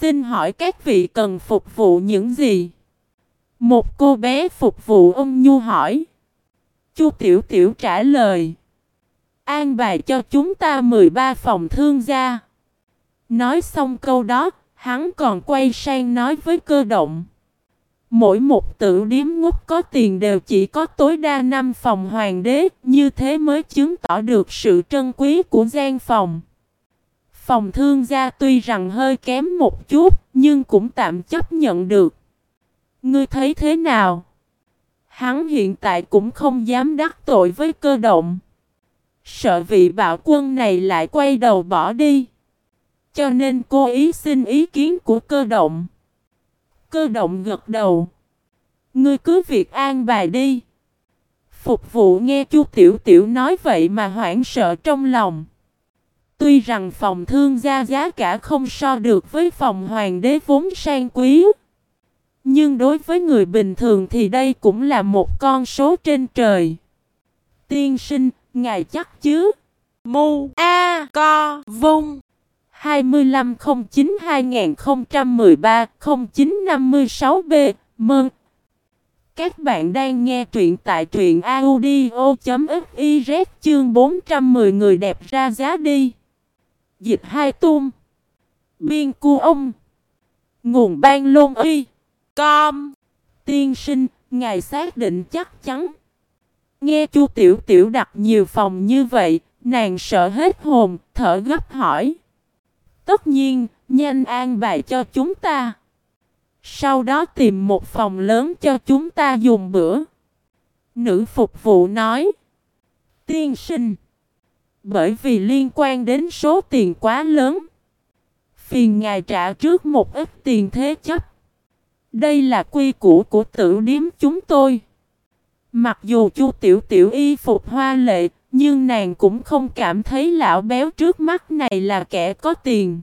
Xin hỏi các vị cần phục vụ những gì? Một cô bé phục vụ ông Nhu hỏi. Chu Tiểu Tiểu trả lời. An bài cho chúng ta 13 phòng thương gia. Nói xong câu đó, hắn còn quay sang nói với cơ động. Mỗi một tử điếm ngút có tiền đều chỉ có tối đa 5 phòng hoàng đế, như thế mới chứng tỏ được sự trân quý của gian phòng. Phòng thương gia tuy rằng hơi kém một chút, nhưng cũng tạm chấp nhận được. Ngươi thấy thế nào? Hắn hiện tại cũng không dám đắc tội với cơ động. Sợ vị bạo quân này lại quay đầu bỏ đi. Cho nên cô ý xin ý kiến của cơ động. Cơ động gật đầu. Ngươi cứ việc an bài đi. Phục vụ nghe chu Tiểu Tiểu nói vậy mà hoảng sợ trong lòng. Tuy rằng phòng thương gia giá cả không so được với phòng hoàng đế vốn sang quý. Nhưng đối với người bình thường thì đây cũng là một con số trên trời. Tiên sinh, ngài chắc chứ? Mu A Co Vung 2509-2013-0956B Mừng! Các bạn đang nghe truyện tại truyện audio.fiz chương 410 người đẹp ra giá đi. Dịch hai tung. Biên cu ông. Nguồn ban lôn y. Com. Tiên sinh, ngài xác định chắc chắn. Nghe chu tiểu tiểu đặt nhiều phòng như vậy, nàng sợ hết hồn, thở gấp hỏi. Tất nhiên, nhanh an bài cho chúng ta. Sau đó tìm một phòng lớn cho chúng ta dùng bữa. Nữ phục vụ nói. Tiên sinh. Bởi vì liên quan đến số tiền quá lớn. Phiền ngài trả trước một ít tiền thế chấp. Đây là quy củ của tử điếm chúng tôi. Mặc dù chu tiểu tiểu y phục hoa lệ, nhưng nàng cũng không cảm thấy lão béo trước mắt này là kẻ có tiền.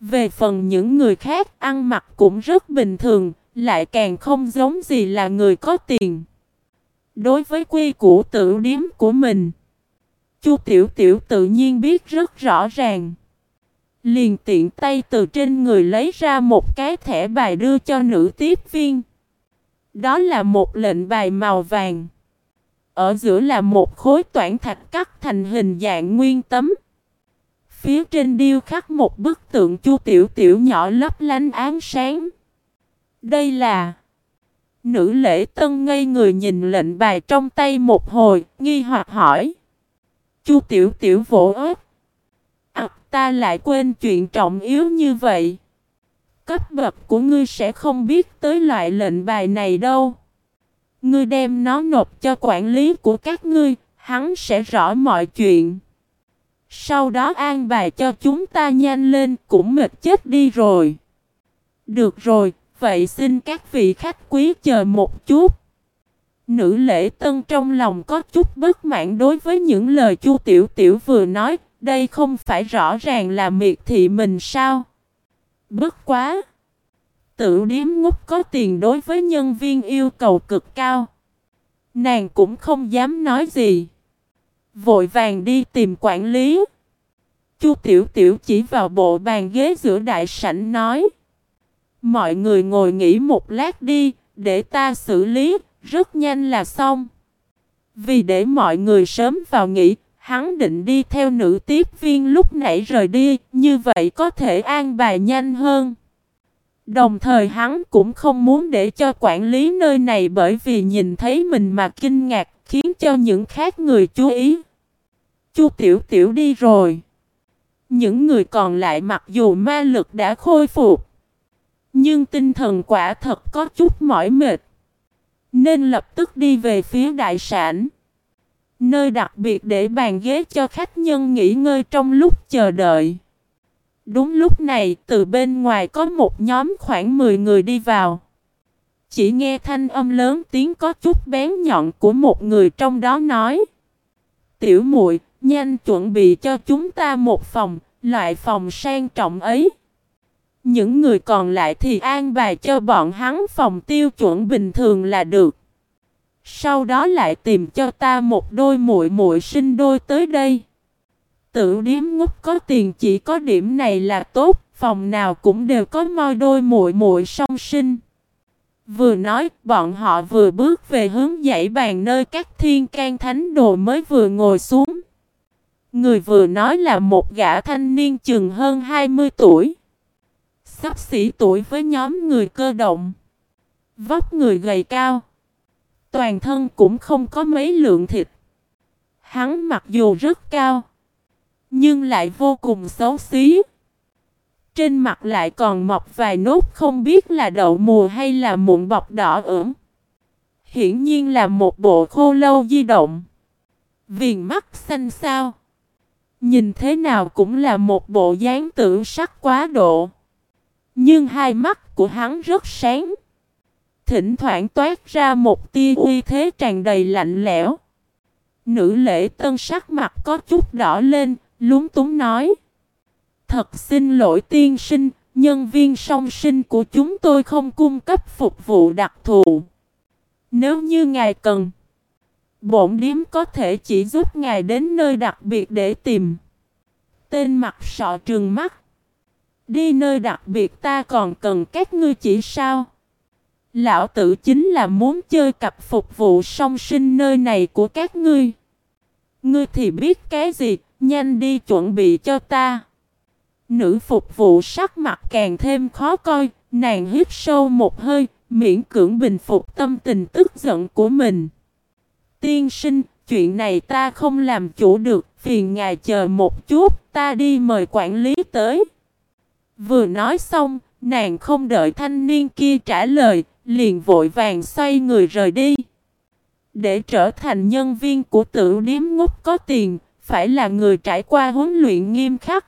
Về phần những người khác ăn mặc cũng rất bình thường, lại càng không giống gì là người có tiền. Đối với quy củ tự điếm của mình, Chu Tiểu Tiểu tự nhiên biết rất rõ ràng. Liền tiện tay từ trên người lấy ra một cái thẻ bài đưa cho nữ tiếp viên. Đó là một lệnh bài màu vàng. Ở giữa là một khối toản thạch cắt thành hình dạng nguyên tấm. Phía trên điêu khắc một bức tượng chu tiểu tiểu nhỏ lấp lánh ánh sáng. Đây là... Nữ lễ tân ngây người nhìn lệnh bài trong tay một hồi, nghi hoặc hỏi. Chu tiểu tiểu vỗ ớt. À, ta lại quên chuyện trọng yếu như vậy. Cấp bậc của ngươi sẽ không biết tới loại lệnh bài này đâu. Ngươi đem nó nộp cho quản lý của các ngươi, hắn sẽ rõ mọi chuyện. Sau đó an bài cho chúng ta nhanh lên cũng mệt chết đi rồi. Được rồi, vậy xin các vị khách quý chờ một chút. Nữ lễ tân trong lòng có chút bất mãn đối với những lời chu tiểu tiểu vừa nói, đây không phải rõ ràng là miệt thị mình sao? Bất quá! Tự điếm ngốc có tiền đối với nhân viên yêu cầu cực cao. Nàng cũng không dám nói gì. Vội vàng đi tìm quản lý. Chu Tiểu Tiểu chỉ vào bộ bàn ghế giữa đại sảnh nói. Mọi người ngồi nghỉ một lát đi, để ta xử lý, rất nhanh là xong. Vì để mọi người sớm vào nghỉ, hắn định đi theo nữ tiếp viên lúc nãy rời đi, như vậy có thể an bài nhanh hơn. Đồng thời hắn cũng không muốn để cho quản lý nơi này bởi vì nhìn thấy mình mà kinh ngạc, khiến cho những khác người chú ý. Chu Tiểu Tiểu đi rồi. Những người còn lại mặc dù ma lực đã khôi phục, nhưng tinh thần quả thật có chút mỏi mệt. Nên lập tức đi về phía đại sản. Nơi đặc biệt để bàn ghế cho khách nhân nghỉ ngơi trong lúc chờ đợi. Đúng lúc này, từ bên ngoài có một nhóm khoảng 10 người đi vào. Chỉ nghe thanh âm lớn tiếng có chút bén nhọn của một người trong đó nói. Tiểu muội nhanh chuẩn bị cho chúng ta một phòng, loại phòng sang trọng ấy. Những người còn lại thì an bài cho bọn hắn phòng tiêu chuẩn bình thường là được. Sau đó lại tìm cho ta một đôi muội muội sinh đôi tới đây. Tự điếm ngút có tiền chỉ có điểm này là tốt, phòng nào cũng đều có moi đôi muội muội song sinh. Vừa nói, bọn họ vừa bước về hướng dãy bàn nơi các thiên can thánh đồ mới vừa ngồi xuống. Người vừa nói là một gã thanh niên chừng hơn 20 tuổi. Sắp xỉ tuổi với nhóm người cơ động. Vóc người gầy cao. Toàn thân cũng không có mấy lượng thịt. Hắn mặc dù rất cao. Nhưng lại vô cùng xấu xí. Trên mặt lại còn mọc vài nốt không biết là đậu mùa hay là mụn bọc đỏ ửng. Hiển nhiên là một bộ khô lâu di động. Viền mắt xanh xao. Nhìn thế nào cũng là một bộ dáng tử sắc quá độ. Nhưng hai mắt của hắn rất sáng. Thỉnh thoảng toát ra một tia uy thế tràn đầy lạnh lẽo. Nữ lễ tân sắc mặt có chút đỏ lên, lúng túng nói. Thật xin lỗi tiên sinh, nhân viên song sinh của chúng tôi không cung cấp phục vụ đặc thù. Nếu như ngài cần, bổn điếm có thể chỉ giúp ngài đến nơi đặc biệt để tìm. Tên mặt sọ trừng mắt. Đi nơi đặc biệt ta còn cần các ngươi chỉ sao? Lão tử chính là muốn chơi cặp phục vụ song sinh nơi này của các ngươi. Ngươi thì biết cái gì, nhanh đi chuẩn bị cho ta. Nữ phục vụ sắc mặt càng thêm khó coi, nàng hít sâu một hơi, miễn cưỡng bình phục tâm tình tức giận của mình. Tiên sinh, chuyện này ta không làm chủ được, phiền ngài chờ một chút, ta đi mời quản lý tới. Vừa nói xong, nàng không đợi thanh niên kia trả lời, liền vội vàng xoay người rời đi. Để trở thành nhân viên của tự điếm ngốc có tiền, phải là người trải qua huấn luyện nghiêm khắc.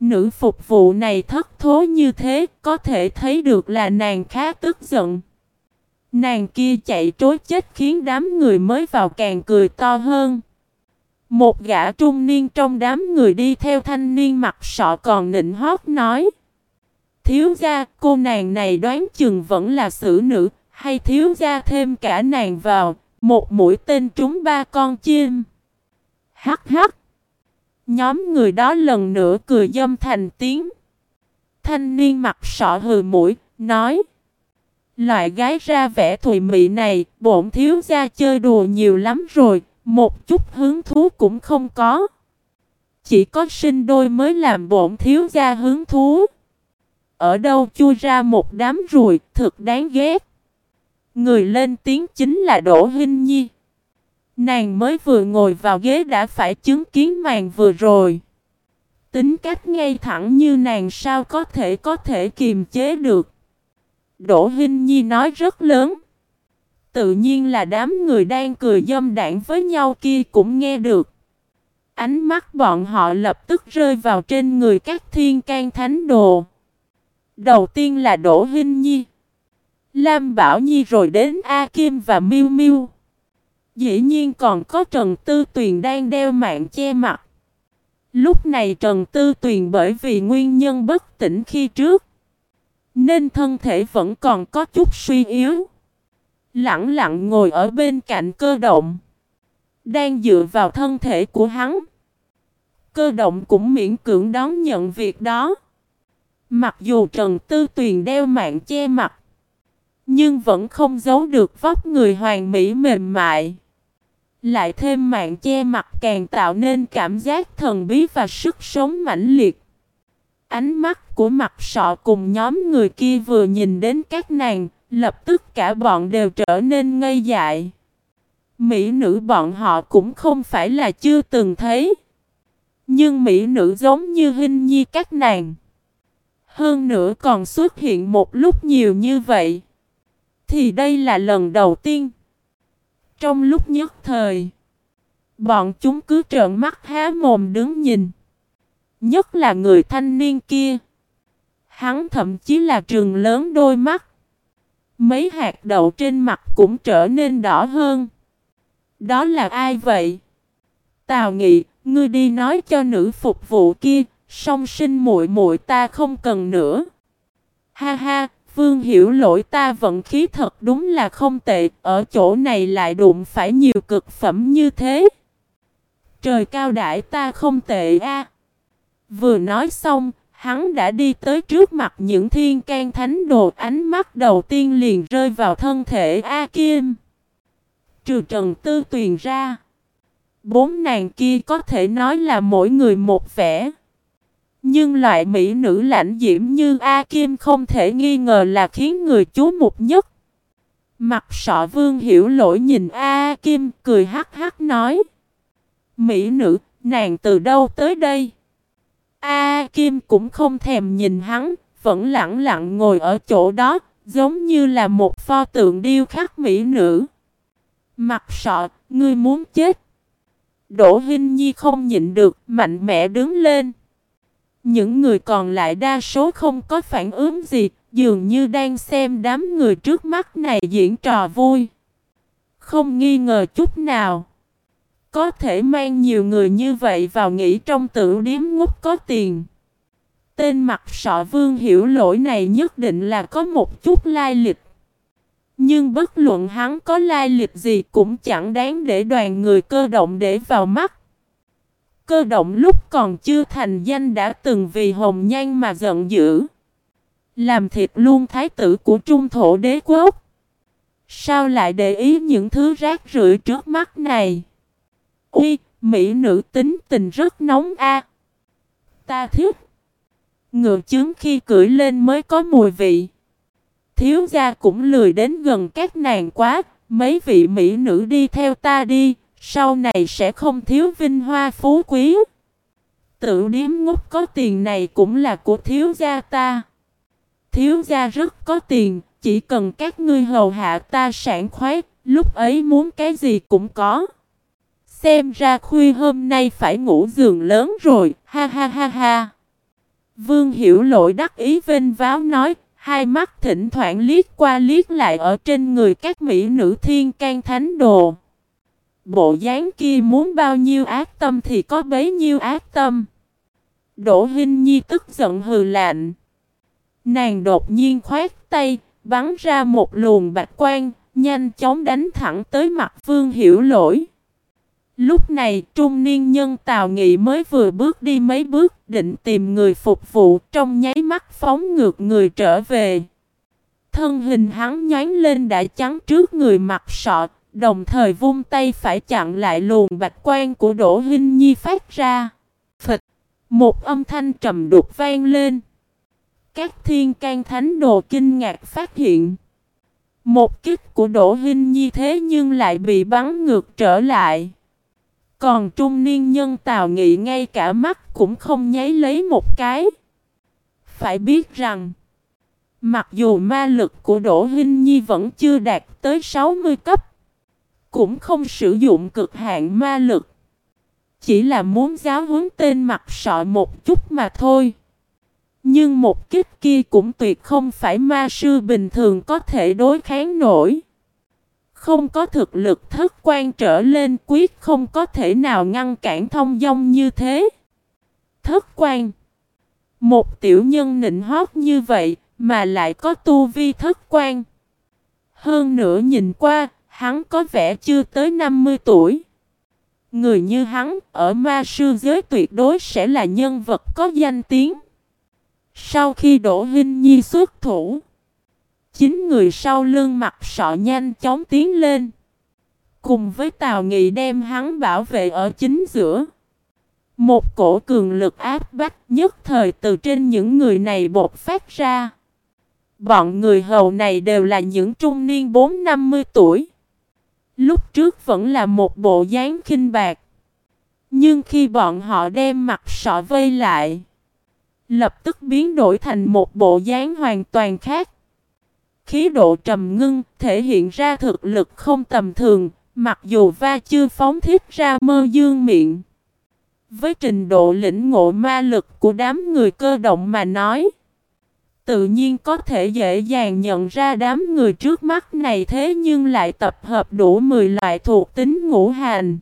Nữ phục vụ này thất thố như thế, có thể thấy được là nàng khá tức giận. Nàng kia chạy trối chết khiến đám người mới vào càng cười to hơn. Một gã trung niên trong đám người đi theo thanh niên mặt sọ còn nịnh hót nói. Thiếu gia, cô nàng này đoán chừng vẫn là xử nữ, hay thiếu gia thêm cả nàng vào, một mũi tên trúng ba con chim. Hắc hắc. Nhóm người đó lần nữa cười dâm thành tiếng. Thanh niên mặt sọ hừ mũi, nói. Loại gái ra vẻ thùy mị này, bổn thiếu gia chơi đùa nhiều lắm rồi, một chút hứng thú cũng không có. Chỉ có sinh đôi mới làm bổn thiếu gia hứng thú. Ở đâu chui ra một đám ruồi, thật đáng ghét. Người lên tiếng chính là Đỗ Hinh Nhi. Nàng mới vừa ngồi vào ghế đã phải chứng kiến màn vừa rồi. Tính cách ngay thẳng như nàng sao có thể có thể kiềm chế được. Đỗ Hinh Nhi nói rất lớn. Tự nhiên là đám người đang cười dâm đảng với nhau kia cũng nghe được. Ánh mắt bọn họ lập tức rơi vào trên người các thiên can thánh đồ. Đầu tiên là Đỗ Hinh Nhi. Lam Bảo Nhi rồi đến A Kim và Miu Miu. Dĩ nhiên còn có Trần Tư Tuyền đang đeo mạng che mặt. Lúc này Trần Tư Tuyền bởi vì nguyên nhân bất tỉnh khi trước. Nên thân thể vẫn còn có chút suy yếu. Lặng lặng ngồi ở bên cạnh cơ động. Đang dựa vào thân thể của hắn. Cơ động cũng miễn cưỡng đón nhận việc đó. Mặc dù Trần Tư Tuyền đeo mạng che mặt. Nhưng vẫn không giấu được vóc người hoàn mỹ mềm mại. Lại thêm mạng che mặt càng tạo nên cảm giác thần bí và sức sống mãnh liệt. Ánh mắt của mặt sọ cùng nhóm người kia vừa nhìn đến các nàng, lập tức cả bọn đều trở nên ngây dại. Mỹ nữ bọn họ cũng không phải là chưa từng thấy. Nhưng mỹ nữ giống như hình nhi các nàng. Hơn nữa còn xuất hiện một lúc nhiều như vậy. Thì đây là lần đầu tiên. Trong lúc nhất thời, bọn chúng cứ trợn mắt há mồm đứng nhìn. Nhất là người thanh niên kia. Hắn thậm chí là trường lớn đôi mắt. Mấy hạt đậu trên mặt cũng trở nên đỏ hơn. Đó là ai vậy? Tào Nghị, ngươi đi nói cho nữ phục vụ kia, song sinh muội muội ta không cần nữa. Ha ha, Vương hiểu lỗi ta vận khí thật đúng là không tệ, ở chỗ này lại đụng phải nhiều cực phẩm như thế. Trời cao đại ta không tệ a. Vừa nói xong, hắn đã đi tới trước mặt những thiên can thánh đồ ánh mắt đầu tiên liền rơi vào thân thể A Kim. Trừ Trần Tư Tuyền ra. Bốn nàng kia có thể nói là mỗi người một vẻ. Nhưng loại mỹ nữ lãnh diễm như A Kim không thể nghi ngờ là khiến người chú mục nhất. Mặt sọ vương hiểu lỗi nhìn A Kim cười hắc hắc nói. Mỹ nữ, nàng từ đâu tới đây? A Kim cũng không thèm nhìn hắn, vẫn lặng lặng ngồi ở chỗ đó, giống như là một pho tượng điêu khắc mỹ nữ. Mặt sọ, ngươi muốn chết. Đỗ Hinh Nhi không nhịn được, mạnh mẽ đứng lên. Những người còn lại đa số không có phản ứng gì, dường như đang xem đám người trước mắt này diễn trò vui. Không nghi ngờ chút nào. Có thể mang nhiều người như vậy vào nghỉ trong tử điếm ngút có tiền. Tên mặt sọ vương hiểu lỗi này nhất định là có một chút lai lịch. Nhưng bất luận hắn có lai lịch gì cũng chẳng đáng để đoàn người cơ động để vào mắt. Cơ động lúc còn chưa thành danh đã từng vì hồng nhan mà giận dữ. Làm thịt luôn thái tử của trung thổ đế quốc. Sao lại để ý những thứ rác rưởi trước mắt này? Uy, mỹ nữ tính tình rất nóng a. Ta thích. Ngựa chứng khi cưỡi lên mới có mùi vị. Thiếu gia cũng lười đến gần các nàng quá, mấy vị mỹ nữ đi theo ta đi, sau này sẽ không thiếu vinh hoa phú quý. Tự điếm ngốc có tiền này cũng là của thiếu gia ta. Thiếu gia rất có tiền, chỉ cần các ngươi hầu hạ ta sản khoái, lúc ấy muốn cái gì cũng có. Xem ra khuya hôm nay phải ngủ giường lớn rồi, ha ha ha ha. Vương hiểu lội đắc ý vênh váo nói, hai mắt thỉnh thoảng liếc qua liếc lại ở trên người các mỹ nữ thiên can thánh đồ. Bộ dáng kia muốn bao nhiêu ác tâm thì có bấy nhiêu ác tâm. Đỗ Hinh Nhi tức giận hừ lạnh. Nàng đột nhiên khoát tay, bắn ra một luồng bạch quang, nhanh chóng đánh thẳng tới mặt Vương Hiểu Lỗi. Lúc này trung niên nhân Tào Nghị mới vừa bước đi mấy bước định tìm người phục vụ trong nháy mắt phóng ngược người trở về. Thân hình hắn nhánh lên đã chắn trước người mặt sọt, đồng thời vung tay phải chặn lại luồng bạch quan của Đỗ Hinh Nhi phát ra. Phịch! Một âm thanh trầm đục vang lên. Các thiên can thánh đồ kinh ngạc phát hiện. Một kích của Đỗ Hinh Nhi thế nhưng lại bị bắn ngược trở lại. Còn trung niên nhân Tào Nghị ngay cả mắt cũng không nháy lấy một cái. Phải biết rằng, mặc dù ma lực của Đỗ Hinh Nhi vẫn chưa đạt tới 60 cấp, cũng không sử dụng cực hạn ma lực. Chỉ là muốn giáo huấn tên mặt sọ một chút mà thôi. Nhưng một kích kia cũng tuyệt không phải ma sư bình thường có thể đối kháng nổi. Không có thực lực thất quan trở lên quyết không có thể nào ngăn cản thông dong như thế. Thất quan Một tiểu nhân nịnh hót như vậy mà lại có tu vi thất quan. Hơn nữa nhìn qua, hắn có vẻ chưa tới 50 tuổi. Người như hắn ở ma sư giới tuyệt đối sẽ là nhân vật có danh tiếng. Sau khi Đỗ Hinh Nhi xuất thủ, Chính người sau lưng mặt sọ nhanh chóng tiến lên. Cùng với Tào Nghị đem hắn bảo vệ ở chính giữa. Một cổ cường lực áp bách nhất thời từ trên những người này bột phát ra. Bọn người hầu này đều là những trung niên 4-50 tuổi. Lúc trước vẫn là một bộ dáng khinh bạc. Nhưng khi bọn họ đem mặt sọ vây lại, lập tức biến đổi thành một bộ dáng hoàn toàn khác khí độ trầm ngưng, thể hiện ra thực lực không tầm thường, mặc dù va chưa phóng thiết ra mơ dương miệng. Với trình độ lĩnh ngộ ma lực của đám người cơ động mà nói, tự nhiên có thể dễ dàng nhận ra đám người trước mắt này thế nhưng lại tập hợp đủ 10 loại thuộc tính ngũ hành.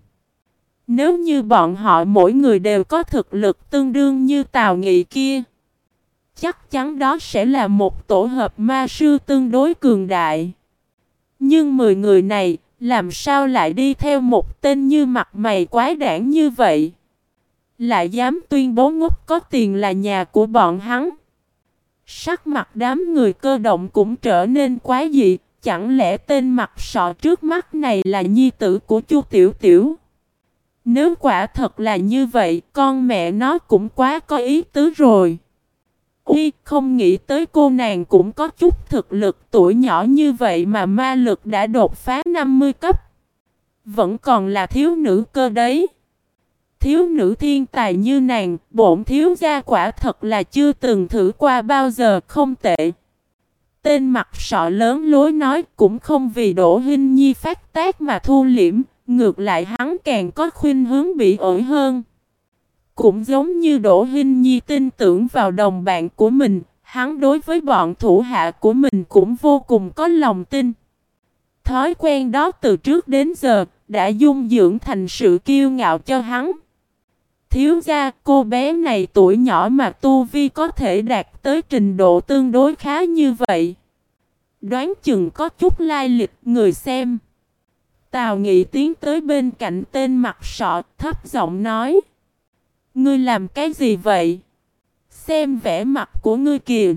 Nếu như bọn họ mỗi người đều có thực lực tương đương như Tào Nghị kia, Chắc chắn đó sẽ là một tổ hợp ma sư tương đối cường đại. Nhưng 10 người này, làm sao lại đi theo một tên như mặt mày quái đản như vậy? Lại dám tuyên bố ngốc có tiền là nhà của bọn hắn. Sắc mặt đám người cơ động cũng trở nên quá dị, chẳng lẽ tên mặt sọ trước mắt này là nhi tử của chu Tiểu Tiểu? Nếu quả thật là như vậy, con mẹ nó cũng quá có ý tứ rồi. Uy, không nghĩ tới cô nàng cũng có chút thực lực tuổi nhỏ như vậy mà ma lực đã đột phá 50 cấp. Vẫn còn là thiếu nữ cơ đấy. Thiếu nữ thiên tài như nàng, bổn thiếu gia quả thật là chưa từng thử qua bao giờ không tệ. Tên mặt sọ lớn lối nói cũng không vì đổ Hinh Nhi phát tác mà thu liễm, ngược lại hắn càng có khuynh hướng bị ổi hơn. Cũng giống như Đỗ Hinh Nhi tin tưởng vào đồng bạn của mình, hắn đối với bọn thủ hạ của mình cũng vô cùng có lòng tin. Thói quen đó từ trước đến giờ đã dung dưỡng thành sự kiêu ngạo cho hắn. Thiếu gia cô bé này tuổi nhỏ mà Tu Vi có thể đạt tới trình độ tương đối khá như vậy. Đoán chừng có chút lai lịch người xem. Tào Nghị tiến tới bên cạnh tên mặt sọ thấp giọng nói. Ngươi làm cái gì vậy? Xem vẻ mặt của ngươi kìa.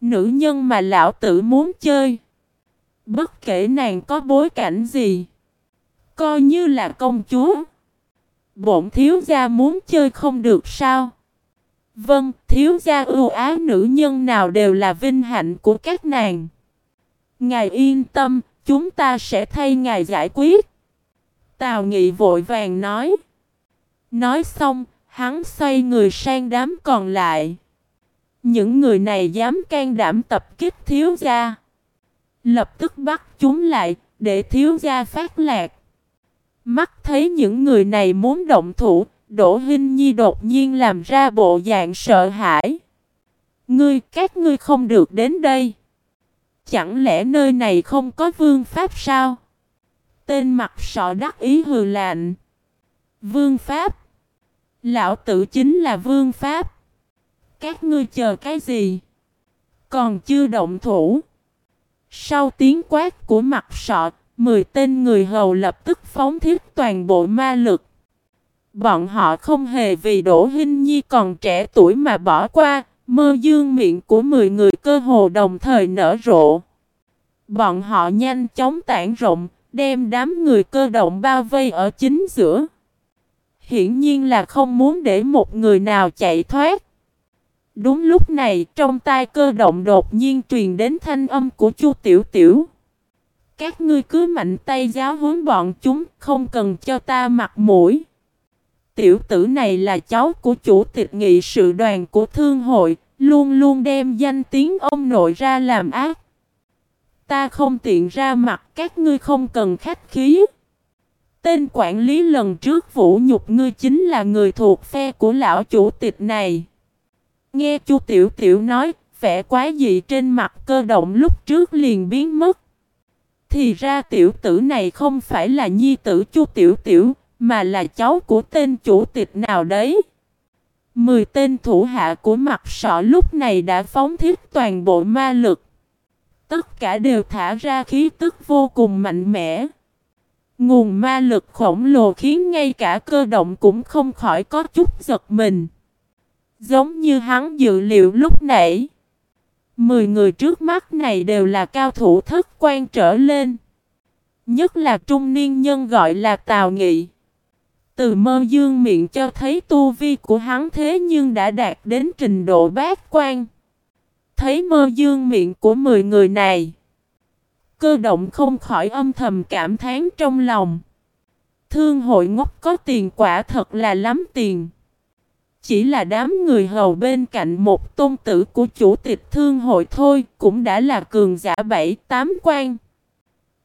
Nữ nhân mà lão tử muốn chơi. Bất kể nàng có bối cảnh gì. Coi như là công chúa. Bổn thiếu gia muốn chơi không được sao? Vâng, thiếu gia ưu ái nữ nhân nào đều là vinh hạnh của các nàng. Ngài yên tâm, chúng ta sẽ thay ngài giải quyết. Tào Nghị vội vàng nói. Nói xong, hắn xoay người sang đám còn lại. Những người này dám can đảm tập kích thiếu gia. Lập tức bắt chúng lại, để thiếu gia phát lạc. Mắt thấy những người này muốn động thủ, Đỗ Hinh Nhi đột nhiên làm ra bộ dạng sợ hãi. Ngươi, các ngươi không được đến đây. Chẳng lẽ nơi này không có vương pháp sao? Tên mặt sọ đắc ý hừ lạnh. Vương pháp. Lão tử chính là vương pháp. Các ngươi chờ cái gì? Còn chưa động thủ. Sau tiếng quát của mặt sọ, Mười tên người hầu lập tức phóng thiết toàn bộ ma lực. Bọn họ không hề vì Đỗ Hinh Nhi còn trẻ tuổi mà bỏ qua, mơ dương miệng của mười người cơ hồ đồng thời nở rộ. Bọn họ nhanh chóng tản rộng, đem đám người cơ động bao vây ở chính giữa. Hiển nhiên là không muốn để một người nào chạy thoát. Đúng lúc này, trong tai cơ động đột nhiên truyền đến thanh âm của Chu Tiểu Tiểu. Các ngươi cứ mạnh tay giáo huấn bọn chúng, không cần cho ta mặt mũi. Tiểu tử này là cháu của chủ tịch nghị sự đoàn của thương hội, luôn luôn đem danh tiếng ông nội ra làm ác. Ta không tiện ra mặt các ngươi không cần khách khí. Tên quản lý lần trước vũ nhục ngươi chính là người thuộc phe của lão chủ tịch này. Nghe chu Tiểu Tiểu nói, vẻ quá dị trên mặt cơ động lúc trước liền biến mất. Thì ra tiểu tử này không phải là nhi tử chu tiểu tiểu, mà là cháu của tên chủ tịch nào đấy. Mười tên thủ hạ của mặt sọ lúc này đã phóng thiết toàn bộ ma lực. Tất cả đều thả ra khí tức vô cùng mạnh mẽ. Nguồn ma lực khổng lồ khiến ngay cả cơ động cũng không khỏi có chút giật mình. Giống như hắn dự liệu lúc nãy. Mười người trước mắt này đều là cao thủ thất quan trở lên. Nhất là trung niên nhân gọi là Tào Nghị. Từ mơ dương miệng cho thấy tu vi của hắn thế nhưng đã đạt đến trình độ bát quan. Thấy mơ dương miệng của mười người này. Cơ động không khỏi âm thầm cảm thán trong lòng. Thương hội ngốc có tiền quả thật là lắm tiền. Chỉ là đám người hầu bên cạnh một tôn tử của chủ tịch thương hội thôi cũng đã là cường giả bảy, tám quan.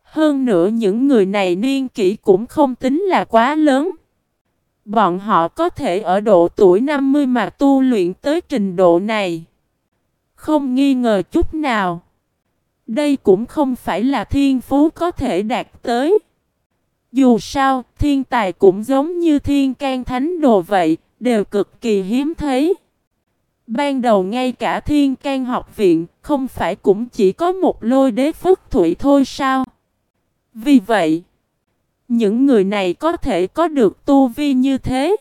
Hơn nữa những người này niên kỷ cũng không tính là quá lớn. Bọn họ có thể ở độ tuổi 50 mà tu luyện tới trình độ này. Không nghi ngờ chút nào. Đây cũng không phải là thiên phú có thể đạt tới. Dù sao, thiên tài cũng giống như thiên can thánh đồ vậy, đều cực kỳ hiếm thấy. Ban đầu ngay cả thiên can học viện không phải cũng chỉ có một lôi đế phất thủy thôi sao? Vì vậy, những người này có thể có được tu vi như thế.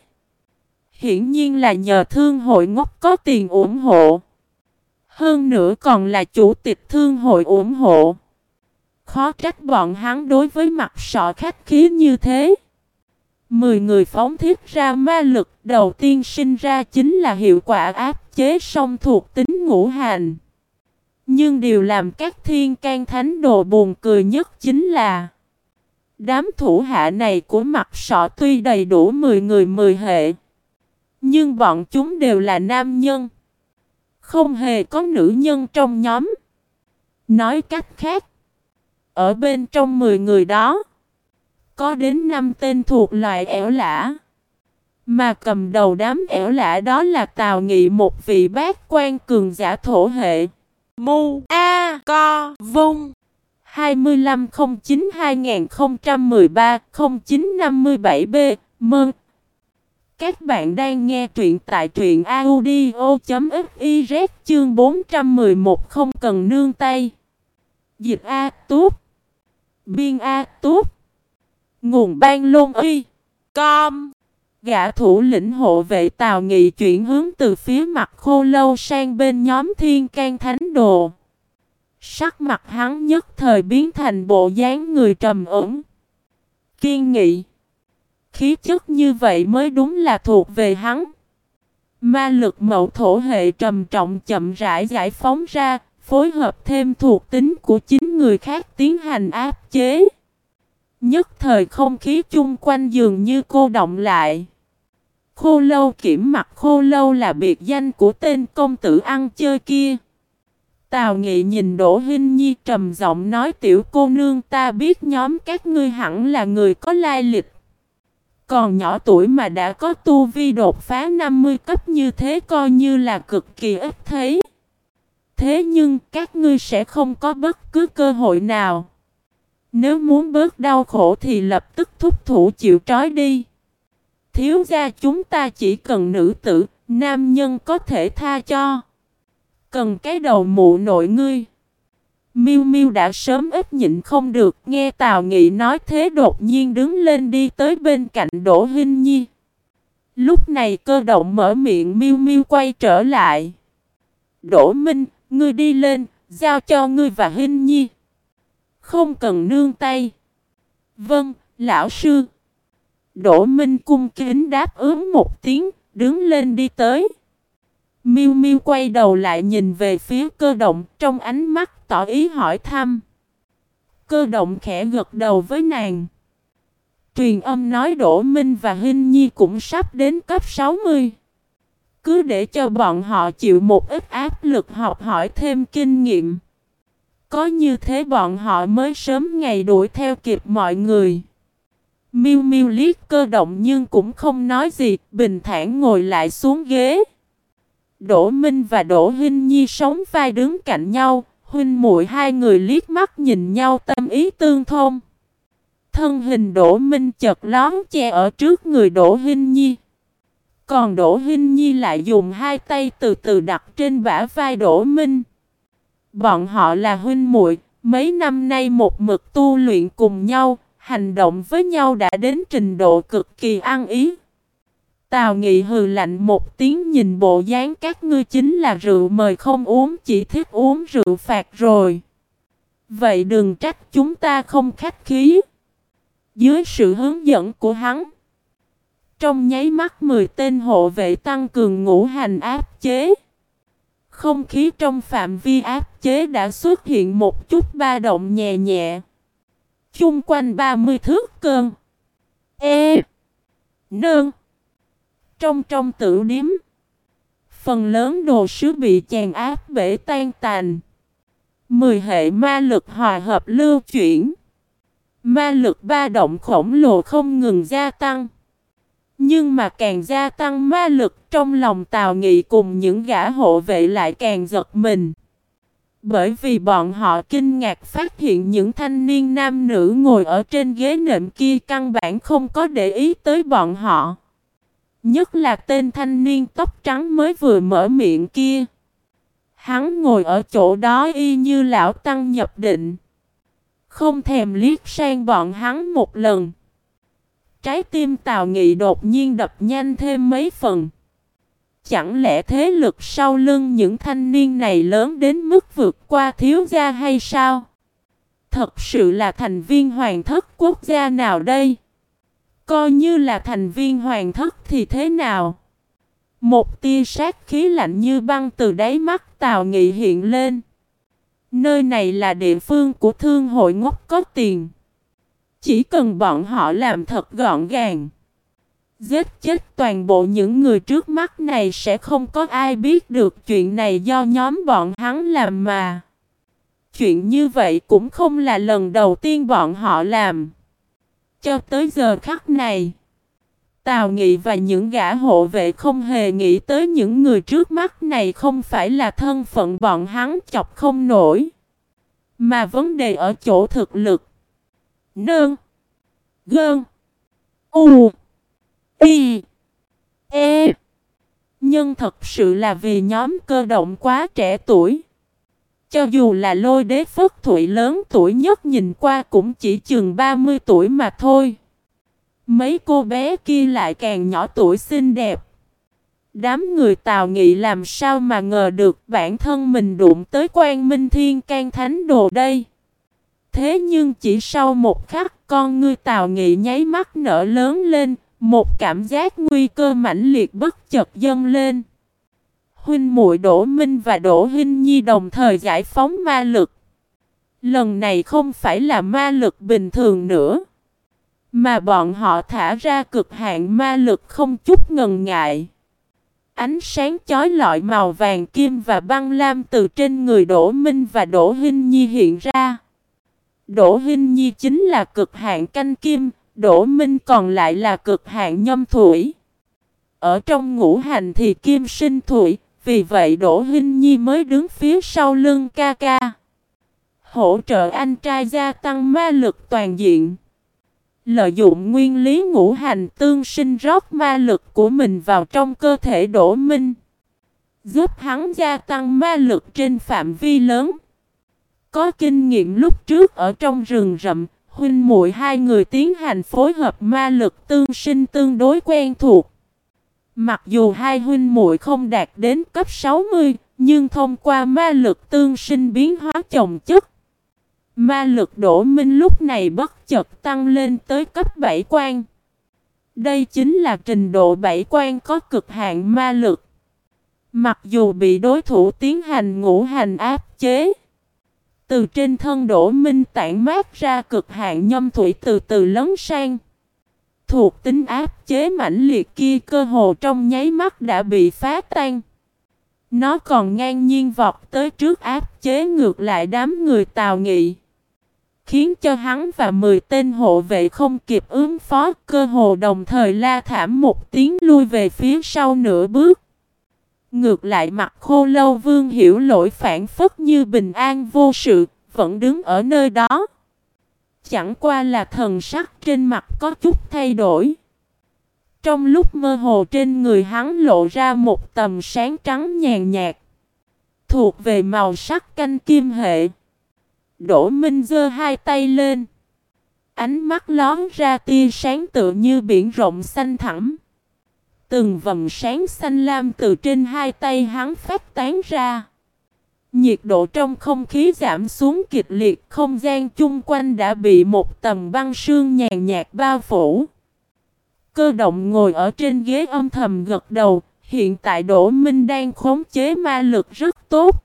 Hiển nhiên là nhờ thương hội ngốc có tiền ủng hộ. Hơn nữa còn là chủ tịch thương hội ủng hộ. Khó trách bọn hắn đối với mặt sọ khách khí như thế. Mười người phóng thiết ra ma lực đầu tiên sinh ra chính là hiệu quả áp chế song thuộc tính ngũ hành. Nhưng điều làm các thiên can thánh đồ buồn cười nhất chính là Đám thủ hạ này của mặt sọ tuy đầy đủ 10 người 10 hệ, Nhưng bọn chúng đều là nam nhân không hề có nữ nhân trong nhóm. Nói cách khác, Ở bên trong 10 người đó, Có đến 5 tên thuộc loại ẻo lã. Mà cầm đầu đám ẻo lã đó là Tào Nghị, một vị bác quan cường giả thổ hệ. Mu A Co Vung. 2509-2013-0957B Mơn các bạn đang nghe truyện tại truyện audio.fiz chương 411 không cần nương tay Dịch A Túp Biên A Túp Nguồn ban lôn y Com Gã thủ lĩnh hộ vệ Tào Nghị chuyển hướng từ phía mặt khô lâu sang bên nhóm thiên can thánh đồ. Sắc mặt hắn nhất thời biến thành bộ dáng người trầm ổn. Kiên nghị. Khí chất như vậy mới đúng là thuộc về hắn. Ma lực mậu thổ hệ trầm trọng chậm rãi giải phóng ra, phối hợp thêm thuộc tính của chính người khác tiến hành áp chế. Nhất thời không khí chung quanh dường như cô động lại. Khô lâu kiểm mặt khô lâu là biệt danh của tên công tử ăn chơi kia. Tào Nghị nhìn Đỗ Hinh Nhi trầm giọng nói tiểu cô nương ta biết nhóm các ngươi hẳn là người có lai lịch. Còn nhỏ tuổi mà đã có tu vi đột phá 50 cấp như thế coi như là cực kỳ ít thấy. Thế nhưng các ngươi sẽ không có bất cứ cơ hội nào. Nếu muốn bớt đau khổ thì lập tức thúc thủ chịu trói đi. Thiếu gia chúng ta chỉ cần nữ tử, nam nhân có thể tha cho. Cần cái đầu mụ nội ngươi. Miu Miu đã sớm ít nhịn không được, nghe Tào Nghị nói thế đột nhiên đứng lên đi tới bên cạnh Đỗ Hinh Nhi. Lúc này cơ động mở miệng Miu Miu quay trở lại. Đỗ Minh, ngươi đi lên, giao cho ngươi và Hinh Nhi. Không cần nương tay. Vâng, lão sư. Đỗ Minh cung kính đáp ứng một tiếng, đứng lên đi tới. Miu Miu quay đầu lại nhìn về phía cơ động trong ánh mắt tỏ ý hỏi thăm. Cơ động khẽ gật đầu với nàng. Truyền âm nói Đỗ Minh và Hinh Nhi cũng sắp đến cấp 60. Cứ để cho bọn họ chịu một ít áp lực học hỏi thêm kinh nghiệm. Có như thế bọn họ mới sớm ngày đuổi theo kịp mọi người. Miu Miu liếc cơ động nhưng cũng không nói gì, bình thản ngồi lại xuống ghế. Đỗ Minh và Đỗ Hinh Nhi sống vai đứng cạnh nhau, huynh muội hai người liếc mắt nhìn nhau tâm ý tương thông. Thân hình Đỗ Minh chật lón che ở trước người Đỗ Hinh Nhi. Còn Đỗ Hinh Nhi lại dùng hai tay từ từ đặt trên bả vai Đỗ Minh. Bọn họ là huynh muội, mấy năm nay một mực tu luyện cùng nhau, hành động với nhau đã đến trình độ cực kỳ ăn ý. Tào Nghị hừ lạnh một tiếng nhìn bộ dáng các ngươi chính là rượu mời không uống, chỉ thích uống rượu phạt rồi. Vậy đừng trách chúng ta không khách khí. Dưới sự hướng dẫn của hắn. Trong nháy mắt 10 tên hộ vệ tăng cường ngũ hành áp chế. Không khí trong phạm vi áp chế đã xuất hiện một chút ba động nhẹ nhẹ. Chung quanh 30 thước cơn. E. Nương. Trong trong tử điếm. Phần lớn đồ sứ bị chèn áp bể tan tàn. Mười hệ ma lực hòa hợp lưu chuyển. Ma lực ba động khổng lồ không ngừng gia tăng. Nhưng mà càng gia tăng ma lực trong lòng Tào Nghị cùng những gã hộ vệ lại càng giật mình. Bởi vì bọn họ kinh ngạc phát hiện những thanh niên nam nữ ngồi ở trên ghế nệm kia căn bản không có để ý tới bọn họ. Nhất là tên thanh niên tóc trắng mới vừa mở miệng kia. Hắn ngồi ở chỗ đó y như lão tăng nhập định. Không thèm liếc sang bọn hắn một lần. Trái tim Tào Nghị đột nhiên đập nhanh thêm mấy phần. Chẳng lẽ thế lực sau lưng những thanh niên này lớn đến mức vượt qua thiếu gia hay sao? Thật sự là thành viên hoàng thất quốc gia nào đây? Coi như là thành viên hoàng thất thì thế nào? Một tia sát khí lạnh như băng từ đáy mắt Tào Nghị hiện lên. Nơi này là địa phương của thương hội ngốc có tiền. Chỉ cần bọn họ làm thật gọn gàng. Giết chết toàn bộ những người trước mắt này sẽ không có ai biết được chuyện này do nhóm bọn hắn làm mà. Chuyện như vậy cũng không là lần đầu tiên bọn họ làm. Cho tới giờ khắc này, Tào Nghị và những gã hộ vệ không hề nghĩ tới những người trước mắt này không phải là thân phận bọn hắn chọc không nổi. Mà vấn đề ở chỗ thực lực. Nương. Gơn. U. Y. E. Nhưng thật sự là vì nhóm cơ động quá trẻ tuổi. Cho dù là lôi đế phất thụy lớn tuổi nhất nhìn qua cũng chỉ chừng 30 tuổi mà thôi. Mấy cô bé kia lại càng nhỏ tuổi xinh đẹp. Đám người tào nghị làm sao mà ngờ được bản thân mình đụng tới quan minh thiên can thánh đồ đây. Thế nhưng chỉ sau một khắc con ngươi tào nghị nháy mắt nở lớn lên, một cảm giác nguy cơ mãnh liệt bất chợt dâng lên. Huynh muội Đỗ Minh và Đỗ Hinh Nhi đồng thời giải phóng ma lực. Lần này không phải là ma lực bình thường nữa. Mà bọn họ thả ra cực hạn ma lực không chút ngần ngại. Ánh sáng chói lọi màu vàng kim và băng lam từ trên người Đỗ Minh và Đỗ Hinh Nhi hiện ra. Đỗ Hinh Nhi chính là cực hạn canh kim, Đỗ Minh còn lại là cực hạn nhâm thủy. Ở trong ngũ hành thì kim sinh thủy, vì vậy Đỗ Hinh Nhi mới đứng phía sau lưng ca ca. Hỗ trợ anh trai gia tăng ma lực toàn diện. Lợi dụng nguyên lý ngũ hành tương sinh rót ma lực của mình vào trong cơ thể Đỗ Minh. Giúp hắn gia tăng ma lực trên phạm vi lớn. Có kinh nghiệm lúc trước ở trong rừng rậm, huynh muội hai người tiến hành phối hợp ma lực tương sinh tương đối quen thuộc. Mặc dù hai huynh muội không đạt đến cấp 60, nhưng thông qua ma lực tương sinh biến hóa chồng chất. Ma lực đổ minh lúc này bất chợt tăng lên tới cấp 7 quan. Đây chính là trình độ 7 quan có cực hạn ma lực. Mặc dù bị đối thủ tiến hành ngũ hành áp chế. Từ trên thân đổ minh tản mát ra cực hạn nhâm thủy từ từ lấn sang thuộc tính áp chế mãnh liệt kia cơ hồ trong nháy mắt đã bị phá tan. Nó còn ngang nhiên vọt tới trước áp chế ngược lại đám người tào nghị. Khiến cho hắn và 10 tên hộ vệ không kịp ứng phó cơ hồ đồng thời la thảm một tiếng lui về phía sau nửa bước. Ngược lại mặt khô lâu vương hiểu lỗi phản phất như bình an vô sự, vẫn đứng ở nơi đó. Chẳng qua là thần sắc trên mặt có chút thay đổi. Trong lúc mơ hồ trên người hắn lộ ra một tầm sáng trắng nhàn nhạt. Thuộc về màu sắc canh kim hệ. Đỗ Minh giơ hai tay lên. Ánh mắt lón ra tia sáng tựa như biển rộng xanh thẳm. Từng vầng sáng xanh lam từ trên hai tay hắn phát tán ra. Nhiệt độ trong không khí giảm xuống kịch liệt, không gian chung quanh đã bị một tầng băng sương nhàn nhạt bao phủ. Cơ động ngồi ở trên ghế âm thầm gật đầu, hiện tại Đỗ Minh đang khống chế ma lực rất tốt.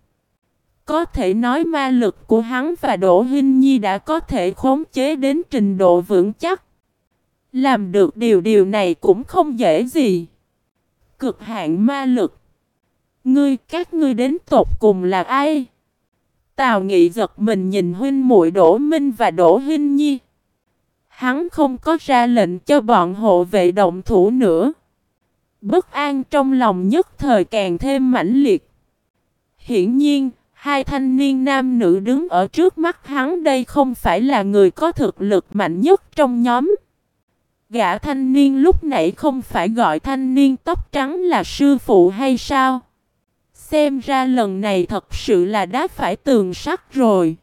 Có thể nói ma lực của hắn và Đỗ Hinh Nhi đã có thể khống chế đến trình độ vững chắc. Làm được điều điều này cũng không dễ gì. Cực hạn ma lực Ngươi, các ngươi đến tột cùng là ai? Tào Nghị giật mình nhìn huynh muội Đỗ Minh và Đỗ Hinh Nhi. Hắn không có ra lệnh cho bọn hộ vệ động thủ nữa. Bất an trong lòng nhất thời càng thêm mãnh liệt. Hiển nhiên, hai thanh niên nam nữ đứng ở trước mắt hắn đây không phải là người có thực lực mạnh nhất trong nhóm. Gã thanh niên lúc nãy không phải gọi thanh niên tóc trắng là sư phụ hay sao? Xem ra lần này thật sự là đã phải tường sắt rồi.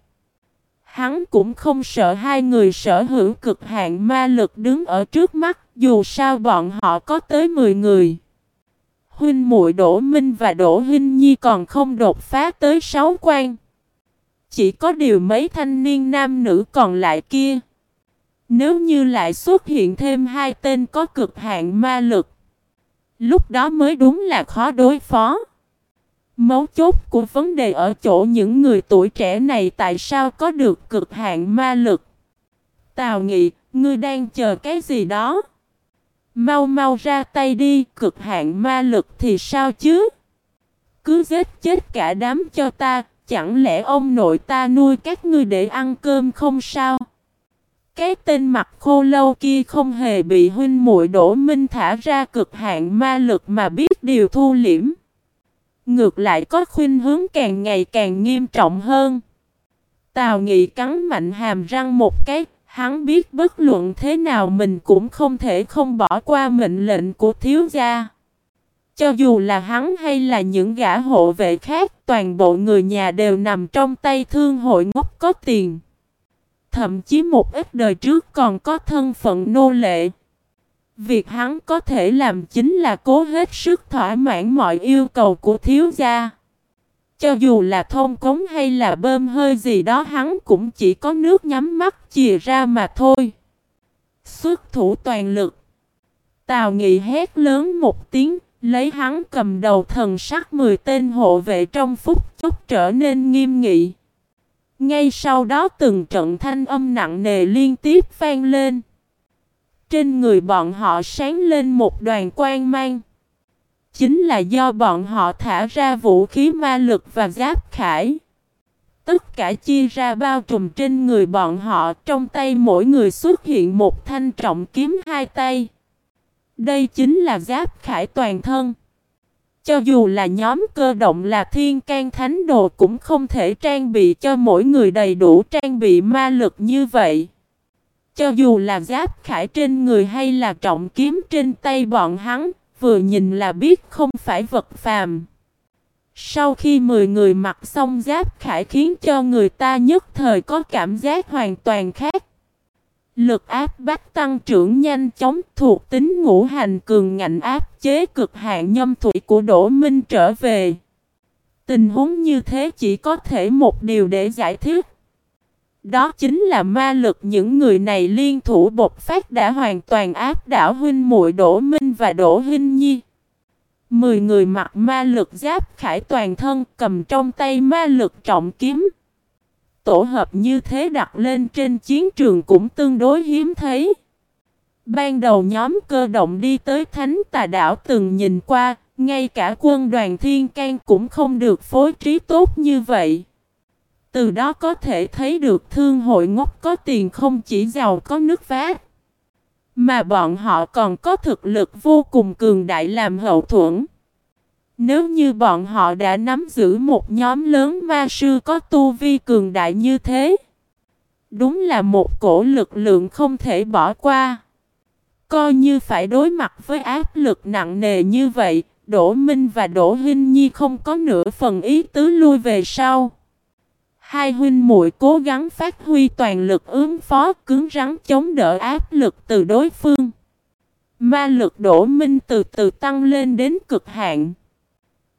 Hắn cũng không sợ hai người sở hữu cực hạn ma lực đứng ở trước mắt, dù sao bọn họ có tới 10 người. Huynh muội Đỗ Minh và Đỗ Hinh Nhi còn không đột phá tới 6 quan. Chỉ có điều mấy thanh niên nam nữ còn lại kia. Nếu như lại xuất hiện thêm hai tên có cực hạn ma lực, lúc đó mới đúng là khó đối phó. Mấu chốt của vấn đề ở chỗ những người tuổi trẻ này tại sao có được cực hạn ma lực. Tào Nghị, ngươi đang chờ cái gì đó? Mau mau ra tay đi, cực hạn ma lực thì sao chứ? Cứ giết chết cả đám cho ta, chẳng lẽ ông nội ta nuôi các ngươi để ăn cơm không sao? Cái tên mặt khô lâu kia không hề bị huynh muội đổ minh thả ra cực hạn ma lực mà biết điều thu liễm. Ngược lại có khuynh hướng càng ngày càng nghiêm trọng hơn. Tào Nghị cắn mạnh hàm răng một cái, hắn biết bất luận thế nào mình cũng không thể không bỏ qua mệnh lệnh của thiếu gia. Cho dù là hắn hay là những gã hộ vệ khác, toàn bộ người nhà đều nằm trong tay thương hội ngốc có tiền. Thậm chí một ít đời trước còn có thân phận nô lệ. Việc hắn có thể làm chính là cố hết sức thỏa mãn mọi yêu cầu của thiếu gia. Cho dù là thông cống hay là bơm hơi gì đó hắn cũng chỉ có nước nhắm mắt chìa ra mà thôi. Xuất thủ toàn lực. Tào Nghị hét lớn một tiếng, lấy hắn cầm đầu thần sắc 10 tên hộ vệ trong phút chốc trở nên nghiêm nghị. Ngay sau đó từng trận thanh âm nặng nề liên tiếp vang lên. Trên người bọn họ sáng lên một đoàn quang mang. Chính là do bọn họ thả ra vũ khí ma lực và giáp khải. Tất cả chia ra bao trùm trên người bọn họ, trong tay mỗi người xuất hiện một thanh trọng kiếm hai tay. Đây chính là giáp khải toàn thân. Cho dù là nhóm cơ động là thiên can thánh đồ cũng không thể trang bị cho mỗi người đầy đủ trang bị ma lực như vậy. Cho dù là giáp khải trên người hay là trọng kiếm trên tay bọn hắn, vừa nhìn là biết không phải vật phàm. Sau khi 10 người mặc xong giáp khải khiến cho người ta nhất thời có cảm giác hoàn toàn khác. Lực áp bách tăng trưởng nhanh chóng thuộc tính ngũ hành cường ngạnh áp chế cực hạn nhâm thủy của Đỗ Minh trở về. Tình huống như thế chỉ có thể một điều để giải thích. Đó chính là ma lực những người này liên thủ bộc phát đã hoàn toàn áp đảo huynh muội Đỗ Minh và Đỗ Hinh Nhi. Mười người mặc ma lực giáp khải toàn thân cầm trong tay ma lực trọng kiếm. Tổ hợp như thế đặt lên trên chiến trường cũng tương đối hiếm thấy. Ban đầu nhóm cơ động đi tới Thánh Tà Đảo từng nhìn qua, ngay cả quân đoàn Thiên can cũng không được phối trí tốt như vậy. Từ đó có thể thấy được thương hội ngốc có tiền không chỉ giàu có nước vát. Mà bọn họ còn có thực lực vô cùng cường đại làm hậu thuẫn. Nếu như bọn họ đã nắm giữ một nhóm lớn ma sư có tu vi cường đại như thế. Đúng là một cổ lực lượng không thể bỏ qua. Coi như phải đối mặt với áp lực nặng nề như vậy, Đỗ Minh và Đỗ Hinh Nhi không có nửa phần ý tứ lui về sau. Hai huynh muội cố gắng phát huy toàn lực ứng phó, cứng rắn chống đỡ áp lực từ đối phương. Ma lực đổ minh từ từ tăng lên đến cực hạn.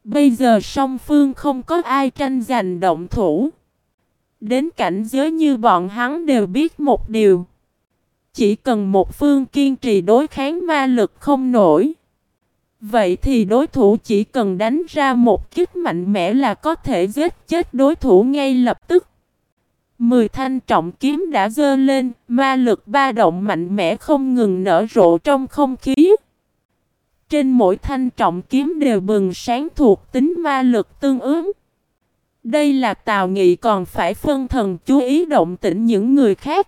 Bây giờ song phương không có ai tranh giành động thủ. Đến cảnh giới như bọn hắn đều biết một điều. Chỉ cần một phương kiên trì đối kháng ma lực không nổi. Vậy thì đối thủ chỉ cần đánh ra một kích mạnh mẽ là có thể giết chết đối thủ ngay lập tức. Mười thanh trọng kiếm đã dơ lên, ma lực ba động mạnh mẽ không ngừng nở rộ trong không khí. Trên mỗi thanh trọng kiếm đều bừng sáng thuộc tính ma lực tương ứng. Đây là Tào Nghị còn phải phân thần chú ý động tĩnh những người khác.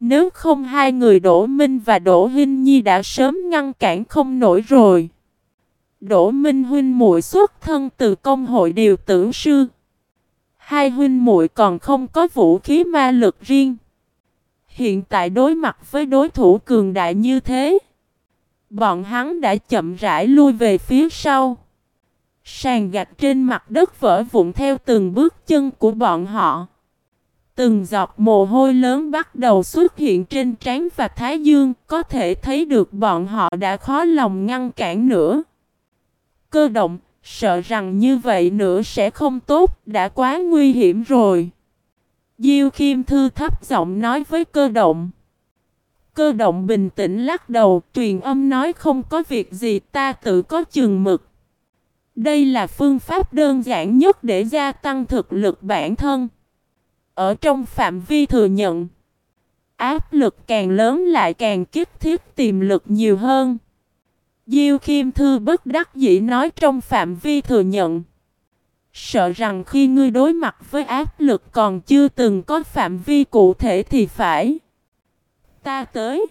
Nếu không hai người Đỗ Minh và Đỗ Hinh Nhi đã sớm ngăn cản không nổi rồi. Đỗ Minh huynh muội xuất thân từ công hội điều tử sư. Hai huynh muội còn không có vũ khí ma lực riêng. Hiện tại đối mặt với đối thủ cường đại như thế, bọn hắn đã chậm rãi lui về phía sau. Sàn gạch trên mặt đất vỡ vụn theo từng bước chân của bọn họ. Từng giọt mồ hôi lớn bắt đầu xuất hiện trên trán và thái dương, có thể thấy được bọn họ đã khó lòng ngăn cản nữa. Cơ động, sợ rằng như vậy nữa sẽ không tốt, đã quá nguy hiểm rồi. Diêu Khiêm Thư thấp giọng nói với cơ động. Cơ động bình tĩnh lắc đầu, truyền âm nói không có việc gì ta tự có chừng mực. Đây là phương pháp đơn giản nhất để gia tăng thực lực bản thân. Ở trong phạm vi thừa nhận, áp lực càng lớn lại càng kích thiết tiềm lực nhiều hơn. Diêu Khiêm Thư bất đắc dĩ nói trong phạm vi thừa nhận. Sợ rằng khi ngươi đối mặt với áp lực còn chưa từng có phạm vi cụ thể thì phải. Ta tới.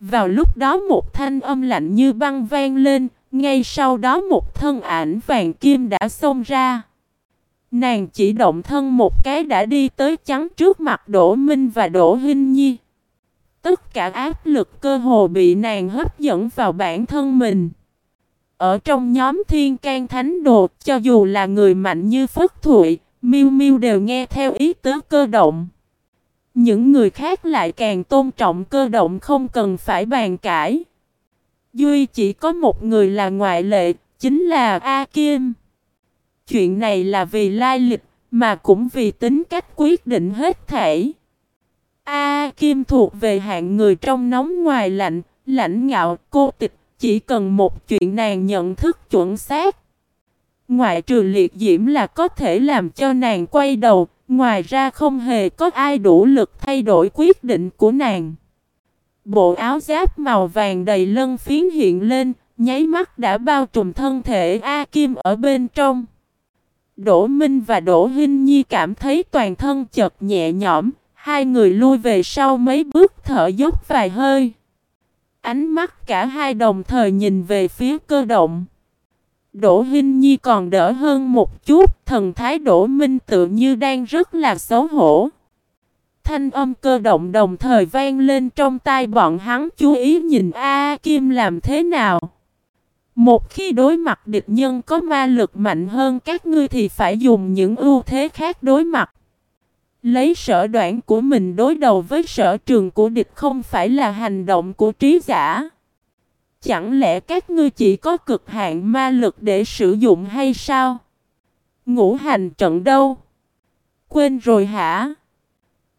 Vào lúc đó một thanh âm lạnh như băng vang lên, ngay sau đó một thân ảnh vàng kim đã xông ra. Nàng chỉ động thân một cái đã đi tới chắn trước mặt Đỗ Minh và Đỗ Hinh Nhi. Tất cả áp lực cơ hồ bị nàng hấp dẫn vào bản thân mình. Ở trong nhóm thiên can thánh đồ, cho dù là người mạnh như Phất Thụy, miu miu đều nghe theo ý tứ cơ động. Những người khác lại càng tôn trọng cơ động không cần phải bàn cãi. Duy chỉ có một người là ngoại lệ, chính là A Kim. Chuyện này là vì lai lịch, mà cũng vì tính cách quyết định hết thể. A Kim thuộc về hạng người trong nóng ngoài lạnh, lãnh ngạo, cô tịch, chỉ cần một chuyện nàng nhận thức chuẩn xác. Ngoại trừ liệt diễm là có thể làm cho nàng quay đầu, ngoài ra không hề có ai đủ lực thay đổi quyết định của nàng. Bộ áo giáp màu vàng đầy lân phiến hiện lên, nháy mắt đã bao trùm thân thể A Kim ở bên trong. Đỗ Minh và Đỗ Hinh Nhi cảm thấy toàn thân chật nhẹ nhõm, hai người lui về sau mấy bước thở dốc vài hơi. Ánh mắt cả hai đồng thời nhìn về phía cơ động. Đỗ Hinh Nhi còn đỡ hơn một chút, thần thái Đỗ Minh tự như đang rất là xấu hổ. Thanh âm cơ động đồng thời vang lên trong tai bọn hắn chú ý nhìn A, Kim làm thế nào. Một khi đối mặt địch nhân có ma lực mạnh hơn các ngươi thì phải dùng những ưu thế khác đối mặt. Lấy sở đoạn của mình đối đầu với sở trường của địch không phải là hành động của trí giả. Chẳng lẽ các ngươi chỉ có cực hạn ma lực để sử dụng hay sao? Ngũ hành trận đâu? Quên rồi hả?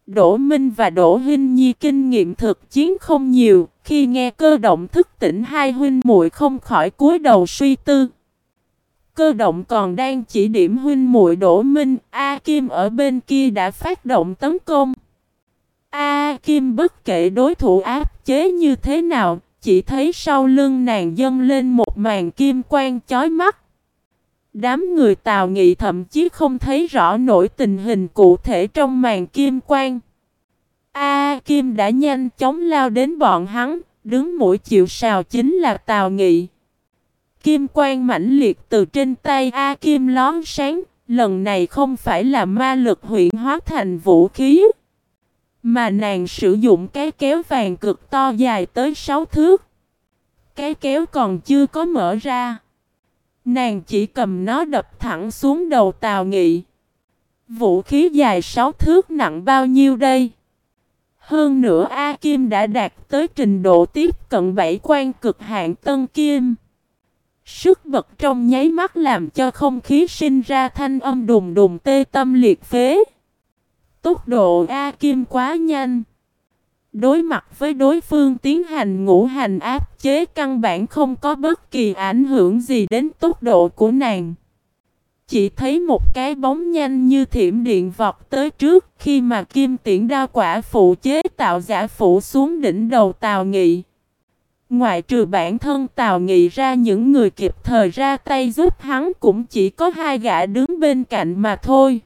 Đỗ Minh và Đỗ Hinh Nhi kinh nghiệm thực chiến không nhiều, khi nghe cơ động thức tỉnh hai huynh muội không khỏi cúi đầu suy tư. Cơ động còn đang chỉ điểm huynh muội Đỗ Minh, A Kim ở bên kia đã phát động tấn công. A Kim bất kể đối thủ áp chế như thế nào, chỉ thấy sau lưng nàng dâng lên một màn kim quang chói mắt. Đám người Tào Nghị thậm chí không thấy rõ nổi tình hình cụ thể trong màn kim quang. A Kim đã nhanh chóng lao đến bọn hắn, đứng mũi chịu sào chính là Tào Nghị. Kim quang mãnh liệt từ trên tay A Kim lón sáng, lần này không phải là ma lực huyện hóa thành vũ khí. Mà nàng sử dụng cái kéo vàng cực to dài tới 6 thước. Cái kéo còn chưa có mở ra. Nàng chỉ cầm nó đập thẳng xuống đầu Tào Nghị. Vũ khí dài 6 thước nặng bao nhiêu đây? Hơn nữa A Kim đã đạt tới trình độ tiếp cận bảy quan cực hạn tân kim. Sức bật trong nháy mắt làm cho không khí sinh ra thanh âm đùng đùng tê tâm liệt phế. Tốc độ A Kim quá nhanh. Đối mặt với đối phương tiến hành ngũ hành áp chế căn bản không có bất kỳ ảnh hưởng gì đến tốc độ của nàng. Chỉ thấy một cái bóng nhanh như thiểm điện vọt tới trước khi mà kim tiễn đa quả phụ chế tạo giả phụ xuống đỉnh đầu Tào Nghị. Ngoại trừ bản thân Tào Nghị ra những người kịp thời ra tay giúp hắn cũng chỉ có hai gã đứng bên cạnh mà thôi.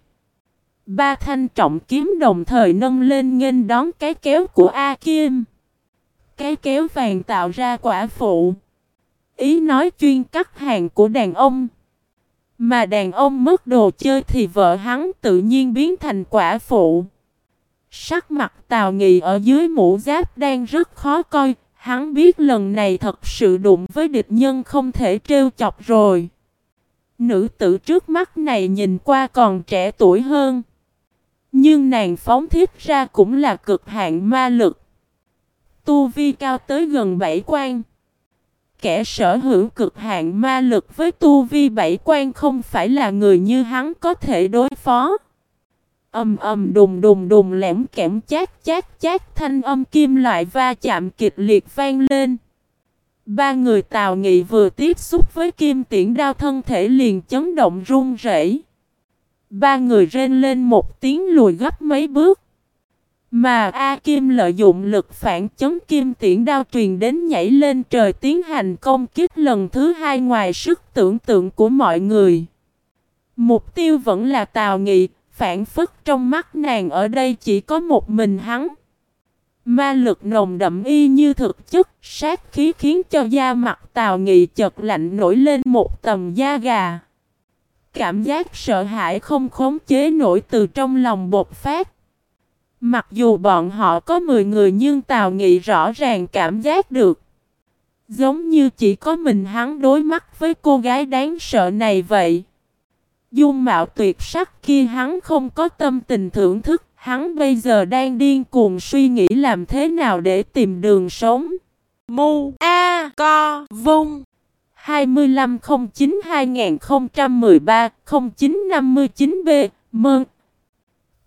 Ba thanh trọng kiếm đồng thời nâng lên nghênh đón cái kéo của A Kim. Cái kéo vàng tạo ra quả phụ. Ý nói chuyên cắt hàng của đàn ông. Mà đàn ông mất đồ chơi thì vợ hắn tự nhiên biến thành quả phụ. Sắc mặt Tào Nghị ở dưới mũ giáp đang rất khó coi, hắn biết lần này thật sự đụng với địch nhân không thể trêu chọc rồi. Nữ tử trước mắt này nhìn qua còn trẻ tuổi hơn. Nhưng nàng phóng thiết ra cũng là cực hạn ma lực. Tu vi cao tới gần bảy quan. Kẻ sở hữu cực hạn ma lực với tu vi bảy quan không phải là người như hắn có thể đối phó. Âm âm đùng đùng đùng lẻm kẽm chát chát chát thanh âm kim loại va chạm kịch liệt vang lên. Ba người Tào Nghị vừa tiếp xúc với kim tiễn đao thân thể liền chấn động run rẩy. Ba người rên lên một tiếng lùi gấp mấy bước. Mà A Kim lợi dụng lực phản chấn kim tiễn đao truyền đến nhảy lên trời tiến hành công kích lần thứ hai ngoài sức tưởng tượng của mọi người. Mục tiêu vẫn là Tào Nghị, phản phức trong mắt nàng ở đây chỉ có một mình hắn. Ma lực nồng đậm y như thực chất, sát khí khiến cho da mặt Tào Nghị chật lạnh nổi lên một tầm da gà. Cảm giác sợ hãi không khống chế nổi từ trong lòng bột phát. Mặc dù bọn họ có 10 người nhưng Tào Nghị rõ ràng cảm giác được. Giống như chỉ có mình hắn đối mắt với cô gái đáng sợ này vậy. Dung mạo tuyệt sắc kia hắn không có tâm tình thưởng thức, hắn bây giờ đang điên cuồng suy nghĩ làm thế nào để tìm đường sống. Mu A Co Vung. 2509-2013-0959B Mơn.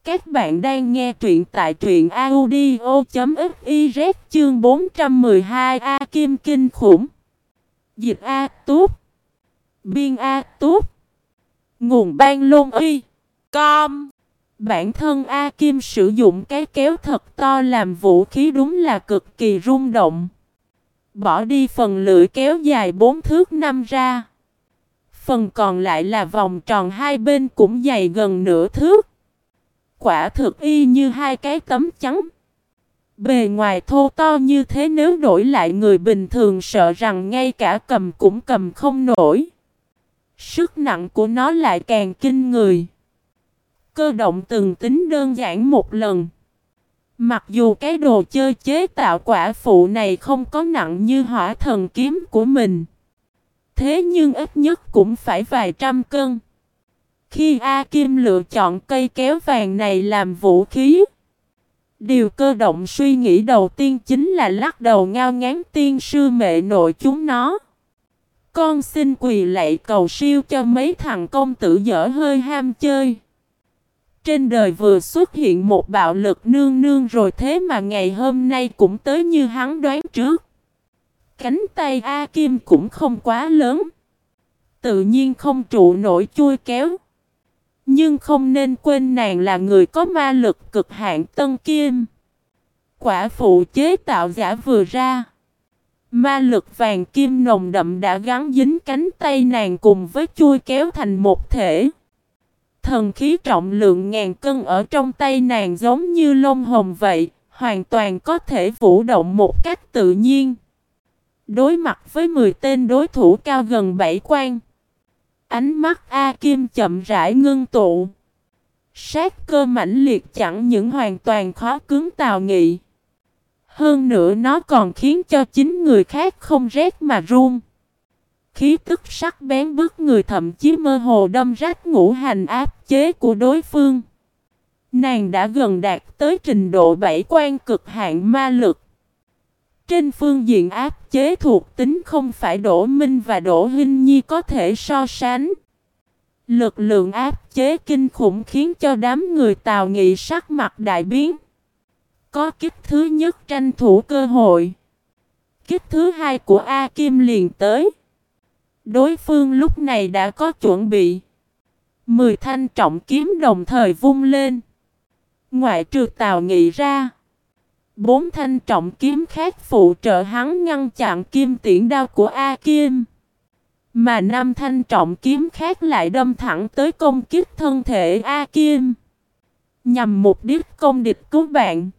Các bạn đang nghe truyện tại truyện audio.fiz chương 412 A Kim Kinh Khủng. Dịch A Túp Biên A Túp Nguồn ban lôn uy. Com Bản thân A Kim sử dụng cái kéo thật to làm vũ khí đúng là cực kỳ rung động. Bỏ đi phần lưỡi kéo dài bốn thước năm ra. Phần còn lại là vòng tròn hai bên cũng dày gần nửa thước. Quả thực y như hai cái tấm trắng. Bề ngoài thô to như thế nếu đổi lại người bình thường sợ rằng ngay cả cầm cũng cầm không nổi. Sức nặng của nó lại càng kinh người. Cơ động từng tính đơn giản một lần. Mặc dù cái đồ chơi chế tạo quả phụ này không có nặng như hỏa thần kiếm của mình. Thế nhưng ít nhất cũng phải vài trăm cân. Khi A Kim lựa chọn cây kéo vàng này làm vũ khí. Điều cơ động suy nghĩ đầu tiên chính là lắc đầu ngao ngán tiên sư mẹ nội chúng nó. Con xin quỳ lạy cầu siêu cho mấy thằng công tử dở hơi ham chơi. Trên đời vừa xuất hiện một bạo lực nương nương rồi thế mà ngày hôm nay cũng tới như hắn đoán trước. Cánh tay A Kim cũng không quá lớn. Tự nhiên không trụ nổi chui kéo. Nhưng không nên quên nàng là người có ma lực cực hạn tân kim. Quả phụ chế tạo giả vừa ra. Ma lực vàng kim nồng đậm đã gắn dính cánh tay nàng cùng với chui kéo thành một thể. Thần khí trọng lượng ngàn cân ở trong tay nàng giống như lông hồng vậy, hoàn toàn có thể vũ động một cách tự nhiên. Đối mặt với 10 tên đối thủ cao gần 7 quan. Ánh mắt A Kim chậm rãi ngưng tụ. Sát cơ mãnh liệt chẳng những hoàn toàn khó cứng tào nghị. Hơn nữa nó còn khiến cho chính người khác không rét mà run. Khí tức sắc bén bức người thậm chí mơ hồ đâm rách ngũ hành áp chế của đối phương. Nàng đã gần đạt tới trình độ bảy quan cực hạn ma lực. Trên phương diện áp chế thuộc tính không phải Đỗ Minh và Đỗ Hinh Nhi có thể so sánh. Lực lượng áp chế kinh khủng khiến cho đám người Tào Nghị sắc mặt đại biến. Có kích thứ nhất tranh thủ cơ hội. Kích thứ hai của A Kim liền tới. Đối phương lúc này đã có chuẩn bị. Mười thanh trọng kiếm đồng thời vung lên. Ngoại trừ Tào Nghị ra. Bốn thanh trọng kiếm khác phụ trợ hắn ngăn chặn kim tiễn đao của A Kim. Mà năm thanh trọng kiếm khác lại đâm thẳng tới công kích thân thể A Kim. Nhằm mục đích công địch cứu bạn.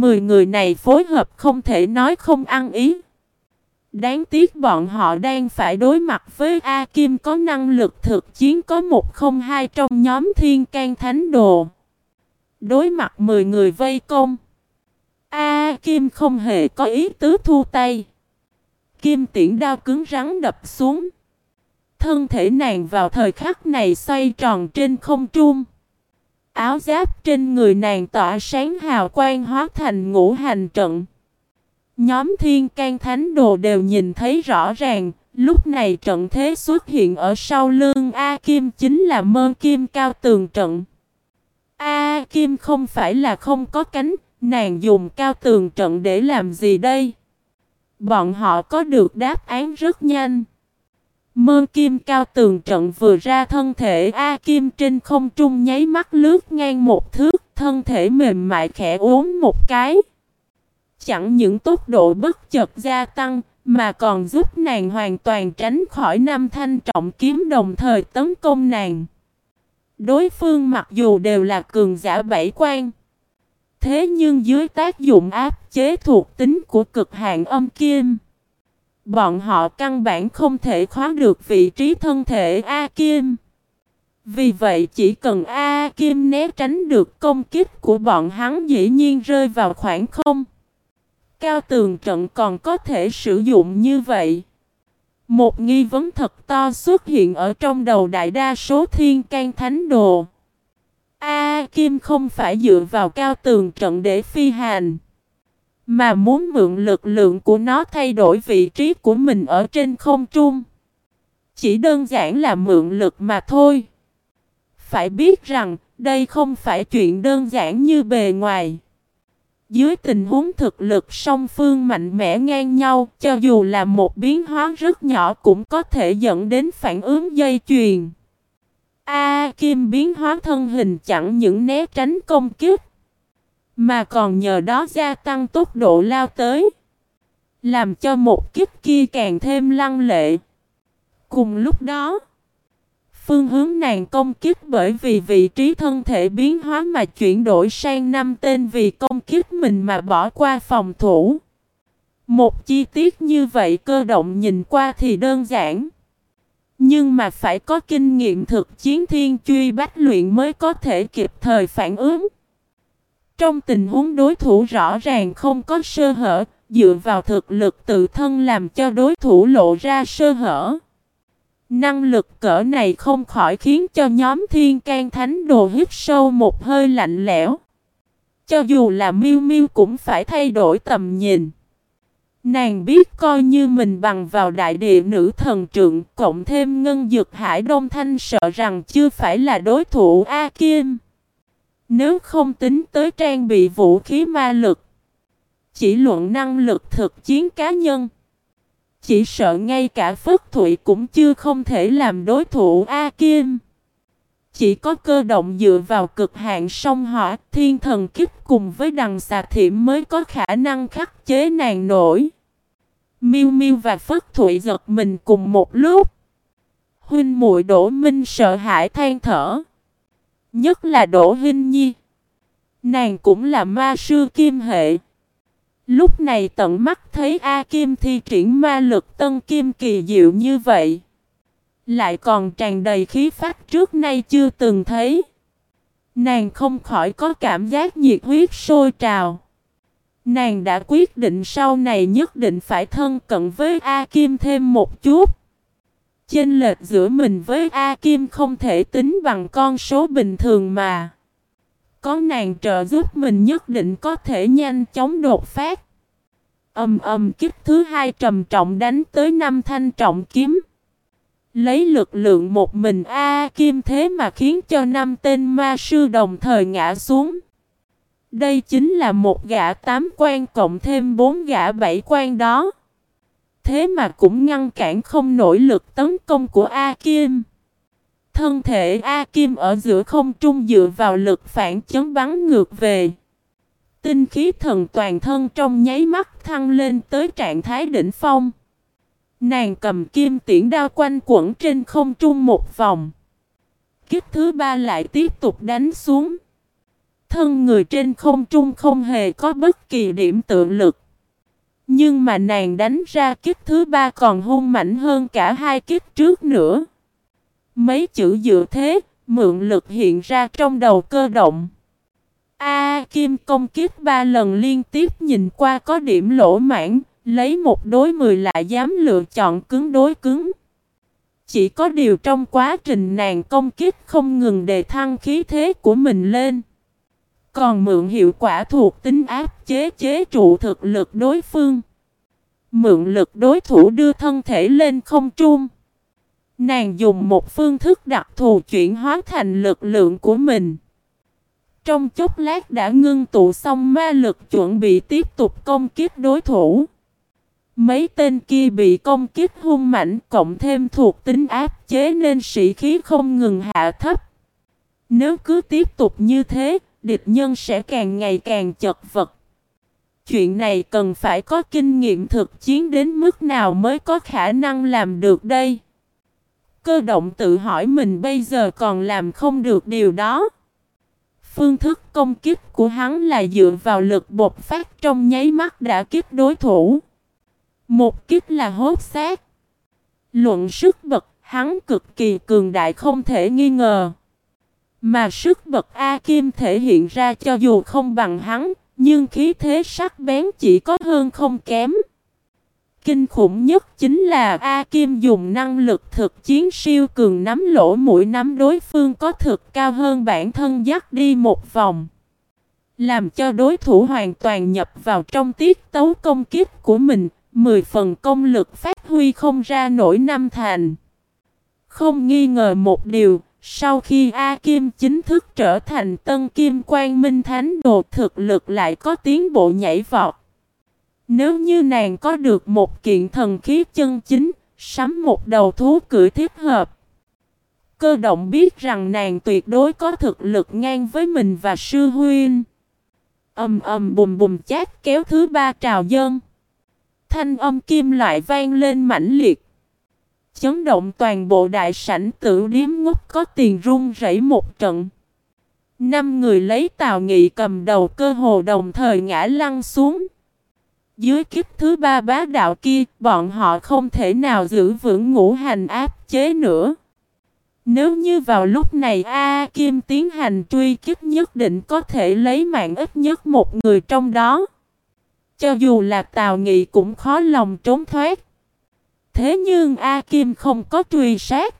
Mười người này phối hợp không thể nói không ăn ý. Đáng tiếc bọn họ đang phải đối mặt với A Kim có năng lực thực chiến có một không hai trong nhóm thiên can thánh đồ. Đối mặt 10 người vây công. A Kim không hề có ý tứ thu tay. Kim tiễn đao cứng rắn đập xuống. Thân thể nàng vào thời khắc này xoay tròn trên không trung. Áo giáp trên người nàng tỏa sáng hào quang hóa thành ngũ hành trận. Nhóm thiên can thánh đồ đều nhìn thấy rõ ràng, lúc này trận thế xuất hiện ở sau lưng A Kim chính là mơ kim cao tường trận. A Kim không phải là không có cánh, nàng dùng cao tường trận để làm gì đây? Bọn họ có được đáp án rất nhanh. Mơ kim cao tường trận vừa ra thân thể A Kim trên không trung nháy mắt lướt ngang một thước, thân thể mềm mại khẽ uốn một cái. Chẳng những tốc độ bất chợt gia tăng, mà còn giúp nàng hoàn toàn tránh khỏi năm thanh trọng kiếm đồng thời tấn công nàng. Đối phương mặc dù đều là cường giả bảy quan. Thế nhưng dưới tác dụng áp chế thuộc tính của cực hạn âm kim. Bọn họ căn bản không thể khóa được vị trí thân thể A Kim. Vì vậy chỉ cần A Kim né tránh được công kích của bọn hắn dĩ nhiên rơi vào khoảng không. Cao tường trận còn có thể sử dụng như vậy. Một nghi vấn thật to xuất hiện ở trong đầu đại đa số thiên can thánh đồ. A Kim không phải dựa vào cao tường trận để phi hành. Mà muốn mượn lực lượng của nó thay đổi vị trí của mình ở trên không trung. Chỉ đơn giản là mượn lực mà thôi. Phải biết rằng, đây không phải chuyện đơn giản như bề ngoài. Dưới tình huống thực lực song phương mạnh mẽ ngang nhau, cho dù là một biến hóa rất nhỏ cũng có thể dẫn đến phản ứng dây chuyền. A Kim biến hóa thân hình chẳng những né tránh công kích, mà còn nhờ đó gia tăng tốc độ lao tới, làm cho một kích kia càng thêm lăng lệ. Cùng lúc đó, Phương hướng nàng công kích bởi vì vị trí thân thể biến hóa mà chuyển đổi sang năm tên vì công kích mình mà bỏ qua phòng thủ. Một chi tiết như vậy cơ động nhìn qua thì đơn giản. Nhưng mà phải có kinh nghiệm thực chiến thiên truy bách luyện mới có thể kịp thời phản ứng. Trong tình huống đối thủ rõ ràng không có sơ hở, dựa vào thực lực tự thân làm cho đối thủ lộ ra sơ hở. Năng lực cỡ này không khỏi khiến cho nhóm thiên can thánh đồ hít sâu một hơi lạnh lẽo. Cho dù là miêu miêu cũng phải thay đổi tầm nhìn. Nàng biết coi như mình bằng vào đại địa nữ thần trượng cộng thêm ngân dược hải đông thanh sợ rằng chưa phải là đối thủ A Kim. Nếu không tính tới trang bị vũ khí ma lực. Chỉ luận năng lực thực chiến cá nhân. Chỉ sợ ngay cả Phất Thụy cũng chưa không thể làm đối thủ A Kim. Chỉ có cơ động dựa vào cực hạn sông hỏa, thiên thần kích cùng với đằng xà thiểm mới có khả năng khắc chế nàng nổi. Miu Miu và Phất Thụy giật mình cùng một lúc. Huynh muội Đỗ Minh sợ hãi than thở. Nhất là Đỗ Hinh Nhi. Nàng cũng là ma sư kim hệ. Lúc này tận mắt thấy A Kim thi triển ma lực tân kim kỳ diệu như vậy. Lại còn tràn đầy khí phách trước nay chưa từng thấy. Nàng không khỏi có cảm giác nhiệt huyết sôi trào. Nàng đã quyết định sau này nhất định phải thân cận với A Kim thêm một chút. Chênh lệch giữa mình với A Kim không thể tính bằng con số bình thường mà. Có nàng trợ giúp mình nhất định có thể nhanh chóng đột phát. Âm âm kích thứ hai trầm trọng đánh tới năm thanh trọng kiếm. Lấy lực lượng một mình A Kim thế mà khiến cho năm tên ma sư đồng thời ngã xuống. Đây chính là một gã tám quan cộng thêm bốn gã bảy quan đó. Thế mà cũng ngăn cản không nổi lực tấn công của A Kim. Thân thể A Kim ở giữa không trung dựa vào lực phản chấn bắn ngược về. Tinh khí thần toàn thân trong nháy mắt thăng lên tới trạng thái đỉnh phong. Nàng cầm kim tiễn đao quanh quẩn trên không trung một vòng. Kiếp thứ ba lại tiếp tục đánh xuống. Thân người trên không trung không hề có bất kỳ điểm tượng lực. Nhưng mà nàng đánh ra kích thứ ba còn hung mạnh hơn cả hai kích trước nữa. Mấy chữ dựa thế, mượn lực hiện ra trong đầu cơ động. A Kim công kích ba lần liên tiếp nhìn qua có điểm lỗ mãn, lấy một đối mười lại dám lựa chọn cứng đối cứng. Chỉ có điều trong quá trình nàng công kích không ngừng đề thăng khí thế của mình lên. Còn mượn hiệu quả thuộc tính áp chế chế trụ thực lực đối phương. Mượn lực đối thủ đưa thân thể lên không trung. Nàng dùng một phương thức đặc thù chuyển hóa thành lực lượng của mình. Trong chốc lát đã ngưng tụ xong ma lực chuẩn bị tiếp tục công kích đối thủ. Mấy tên kia bị công kích hung mạnh cộng thêm thuộc tính áp chế nên sĩ khí không ngừng hạ thấp. Nếu cứ tiếp tục như thế, địch nhân sẽ càng ngày càng chật vật. Chuyện này cần phải có kinh nghiệm thực chiến đến mức nào mới có khả năng làm được đây. Cơ động tự hỏi mình bây giờ còn làm không được điều đó. Phương thức công kích của hắn là dựa vào lực bột phát trong nháy mắt đã kích đối thủ. Một kích là hốt xác. Luận sức bật, hắn cực kỳ cường đại không thể nghi ngờ. Mà sức bật A Kim thể hiện ra cho dù không bằng hắn, nhưng khí thế sắc bén chỉ có hơn không kém. Kinh khủng nhất chính là A Kim dùng năng lực thực chiến siêu cường nắm lỗ mũi nắm đối phương có thực cao hơn bản thân dắt đi một vòng. Làm cho đối thủ hoàn toàn nhập vào trong tiết tấu công kiếp của mình, mười phần công lực phát huy không ra nổi năm thành. Không nghi ngờ một điều, sau khi A Kim chính thức trở thành tân kim quan minh thánh đồ thực lực lại có tiến bộ nhảy vọt. Nếu như nàng có được một kiện thần khí chân chính, sắm một đầu thú cưỡi thích hợp. Cơ động biết rằng nàng tuyệt đối có thực lực ngang với mình và sư huyên Âm ầm bùm bùm chát kéo thứ ba trào dân. Thanh âm kim loại vang lên mãnh liệt. Chấn động toàn bộ đại sảnh tử điếm ngốc có tiền run rẩy một trận. Năm người lấy tào nghị cầm đầu cơ hồ đồng thời ngã lăn xuống. Dưới kiếp thứ ba bá đạo kia, bọn họ không thể nào giữ vững ngũ hành áp chế nữa. Nếu như vào lúc này A, Kim tiến hành truy kích nhất định có thể lấy mạng ít nhất một người trong đó. Cho dù là Tào Nghị cũng khó lòng trốn thoát. Thế nhưng A Kim không có truy sát.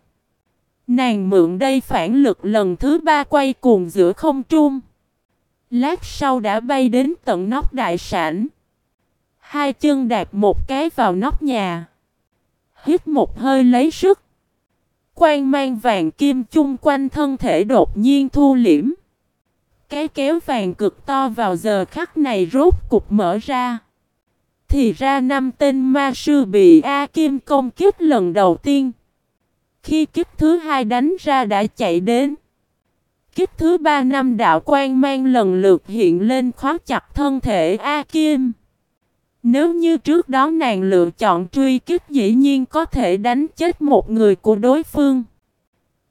Nàng mượn đây phản lực lần thứ ba quay cuồng giữa không trung. Lát sau đã bay đến tận nóc đại sản. Hai chân đạp một cái vào nóc nhà. Hít một hơi lấy sức. Quang mang vàng kim chung quanh thân thể đột nhiên thu liễm. Cái kéo vàng cực to vào giờ khắc này rốt cục mở ra. Thì ra năm tên ma sư bị A Kim công kích lần đầu tiên. Khi kiếp thứ hai đánh ra đã chạy đến. Kiếp thứ ba năm đạo quan mang lần lượt hiện lên khóa chặt thân thể A Kim. Nếu như trước đó nàng lựa chọn truy kích dĩ nhiên có thể đánh chết một người của đối phương.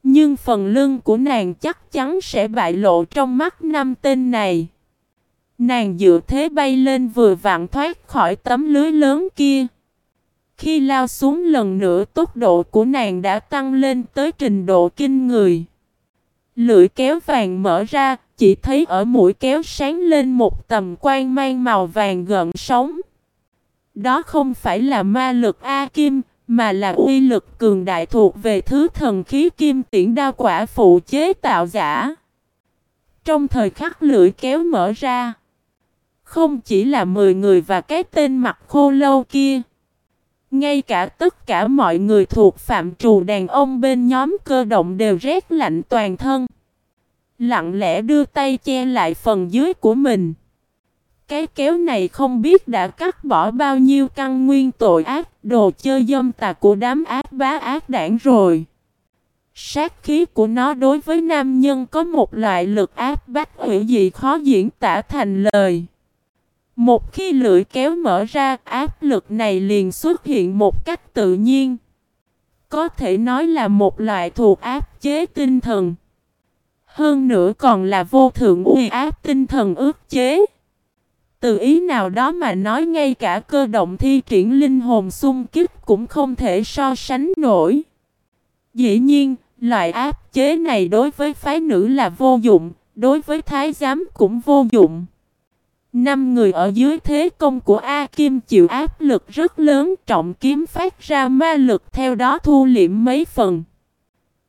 Nhưng phần lưng của nàng chắc chắn sẽ bại lộ trong mắt năm tên này. Nàng dựa thế bay lên vừa vặn thoát khỏi tấm lưới lớn kia. Khi lao xuống lần nữa tốc độ của nàng đã tăng lên tới trình độ kinh người. Lưỡi kéo vàng mở ra, chỉ thấy ở mũi kéo sáng lên một tầm quang mang màu vàng gợn sóng. Đó không phải là ma lực A Kim, mà là uy lực cường đại thuộc về thứ thần khí kim tiễn đa quả phụ chế tạo giả. Trong thời khắc lưỡi kéo mở ra, không chỉ là 10 người và cái tên mặt khô lâu kia. Ngay cả tất cả mọi người thuộc phạm trù đàn ông bên nhóm cơ động đều rét lạnh toàn thân. Lặng lẽ đưa tay che lại phần dưới của mình. Cái kéo này không biết đã cắt bỏ bao nhiêu căn nguyên tội ác, đồ chơi dâm tà của đám ác bá ác đảng rồi. Sát khí của nó đối với nam nhân có một loại lực áp bách hữu dị khó diễn tả thành lời. Một khi lưỡi kéo mở ra, áp lực này liền xuất hiện một cách tự nhiên. Có thể nói là một loại thuộc áp chế tinh thần. Hơn nữa còn là vô thượng uy áp tinh thần ước chế. Từ ý nào đó mà nói ngay cả cơ động thi triển linh hồn xung kích cũng không thể so sánh nổi. Dĩ nhiên, loại áp chế này đối với phái nữ là vô dụng, đối với thái giám cũng vô dụng. Năm người ở dưới thế công của A Kim chịu áp lực rất lớn trọng kiếm phát ra ma lực theo đó thu liễm mấy phần.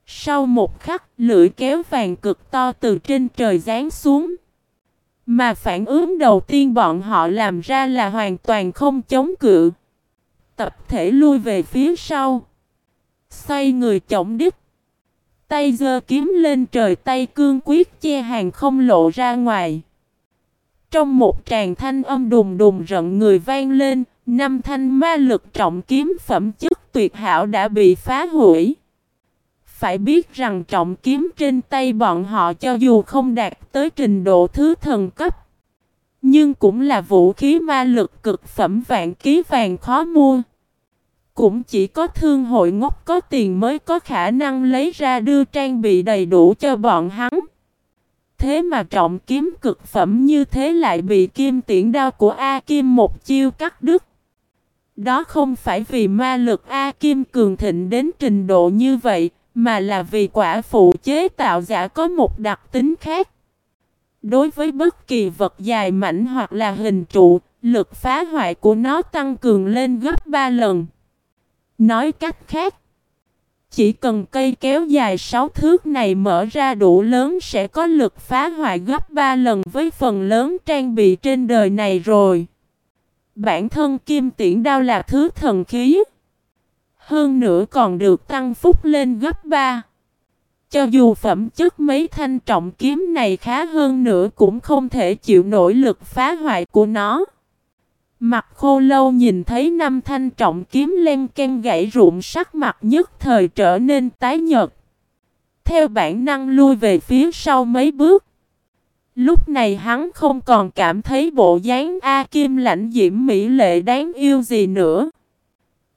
Sau một khắc, lưỡi kéo vàng cực to từ trên trời giáng xuống. Mà phản ứng đầu tiên bọn họ làm ra là hoàn toàn không chống cự. Tập thể lui về phía sau. Xoay người chổng đích. Tay giơ kiếm lên trời tay cương quyết che hàng không lộ ra ngoài. Trong một tràng thanh âm đùng đùng rận người vang lên, năm thanh ma lực trọng kiếm phẩm chất tuyệt hảo đã bị phá hủy. Phải biết rằng trọng kiếm trên tay bọn họ cho dù không đạt tới trình độ thứ thần cấp, nhưng cũng là vũ khí ma lực cực phẩm vạn ký vàng khó mua. Cũng chỉ có thương hội ngốc có tiền mới có khả năng lấy ra đưa trang bị đầy đủ cho bọn hắn. Thế mà trọng kiếm cực phẩm như thế lại bị kim tiễn đao của A Kim một chiêu cắt đứt. Đó không phải vì ma lực A Kim cường thịnh đến trình độ như vậy, mà là vì quả phụ chế tạo giả có một đặc tính khác. Đối với bất kỳ vật dài mảnh hoặc là hình trụ, lực phá hoại của nó tăng cường lên gấp 3 lần. Nói cách khác, chỉ cần cây kéo dài 6 thước này mở ra đủ lớn sẽ có lực phá hoại gấp 3 lần với phần lớn trang bị trên đời này rồi. Bản thân kim tiễn đao là thứ thần khí. Hơn nữa còn được tăng phúc lên gấp 3. Cho dù phẩm chất mấy thanh trọng kiếm này khá hơn nữa cũng không thể chịu nổi lực phá hoại của nó. Mặt khô lâu nhìn thấy năm thanh trọng kiếm len ken gãy ruộng sắc mặt nhất thời trở nên tái nhợt. Theo bản năng lui về phía sau mấy bước. Lúc này hắn không còn cảm thấy bộ dáng A Kim lãnh diễm mỹ lệ đáng yêu gì nữa.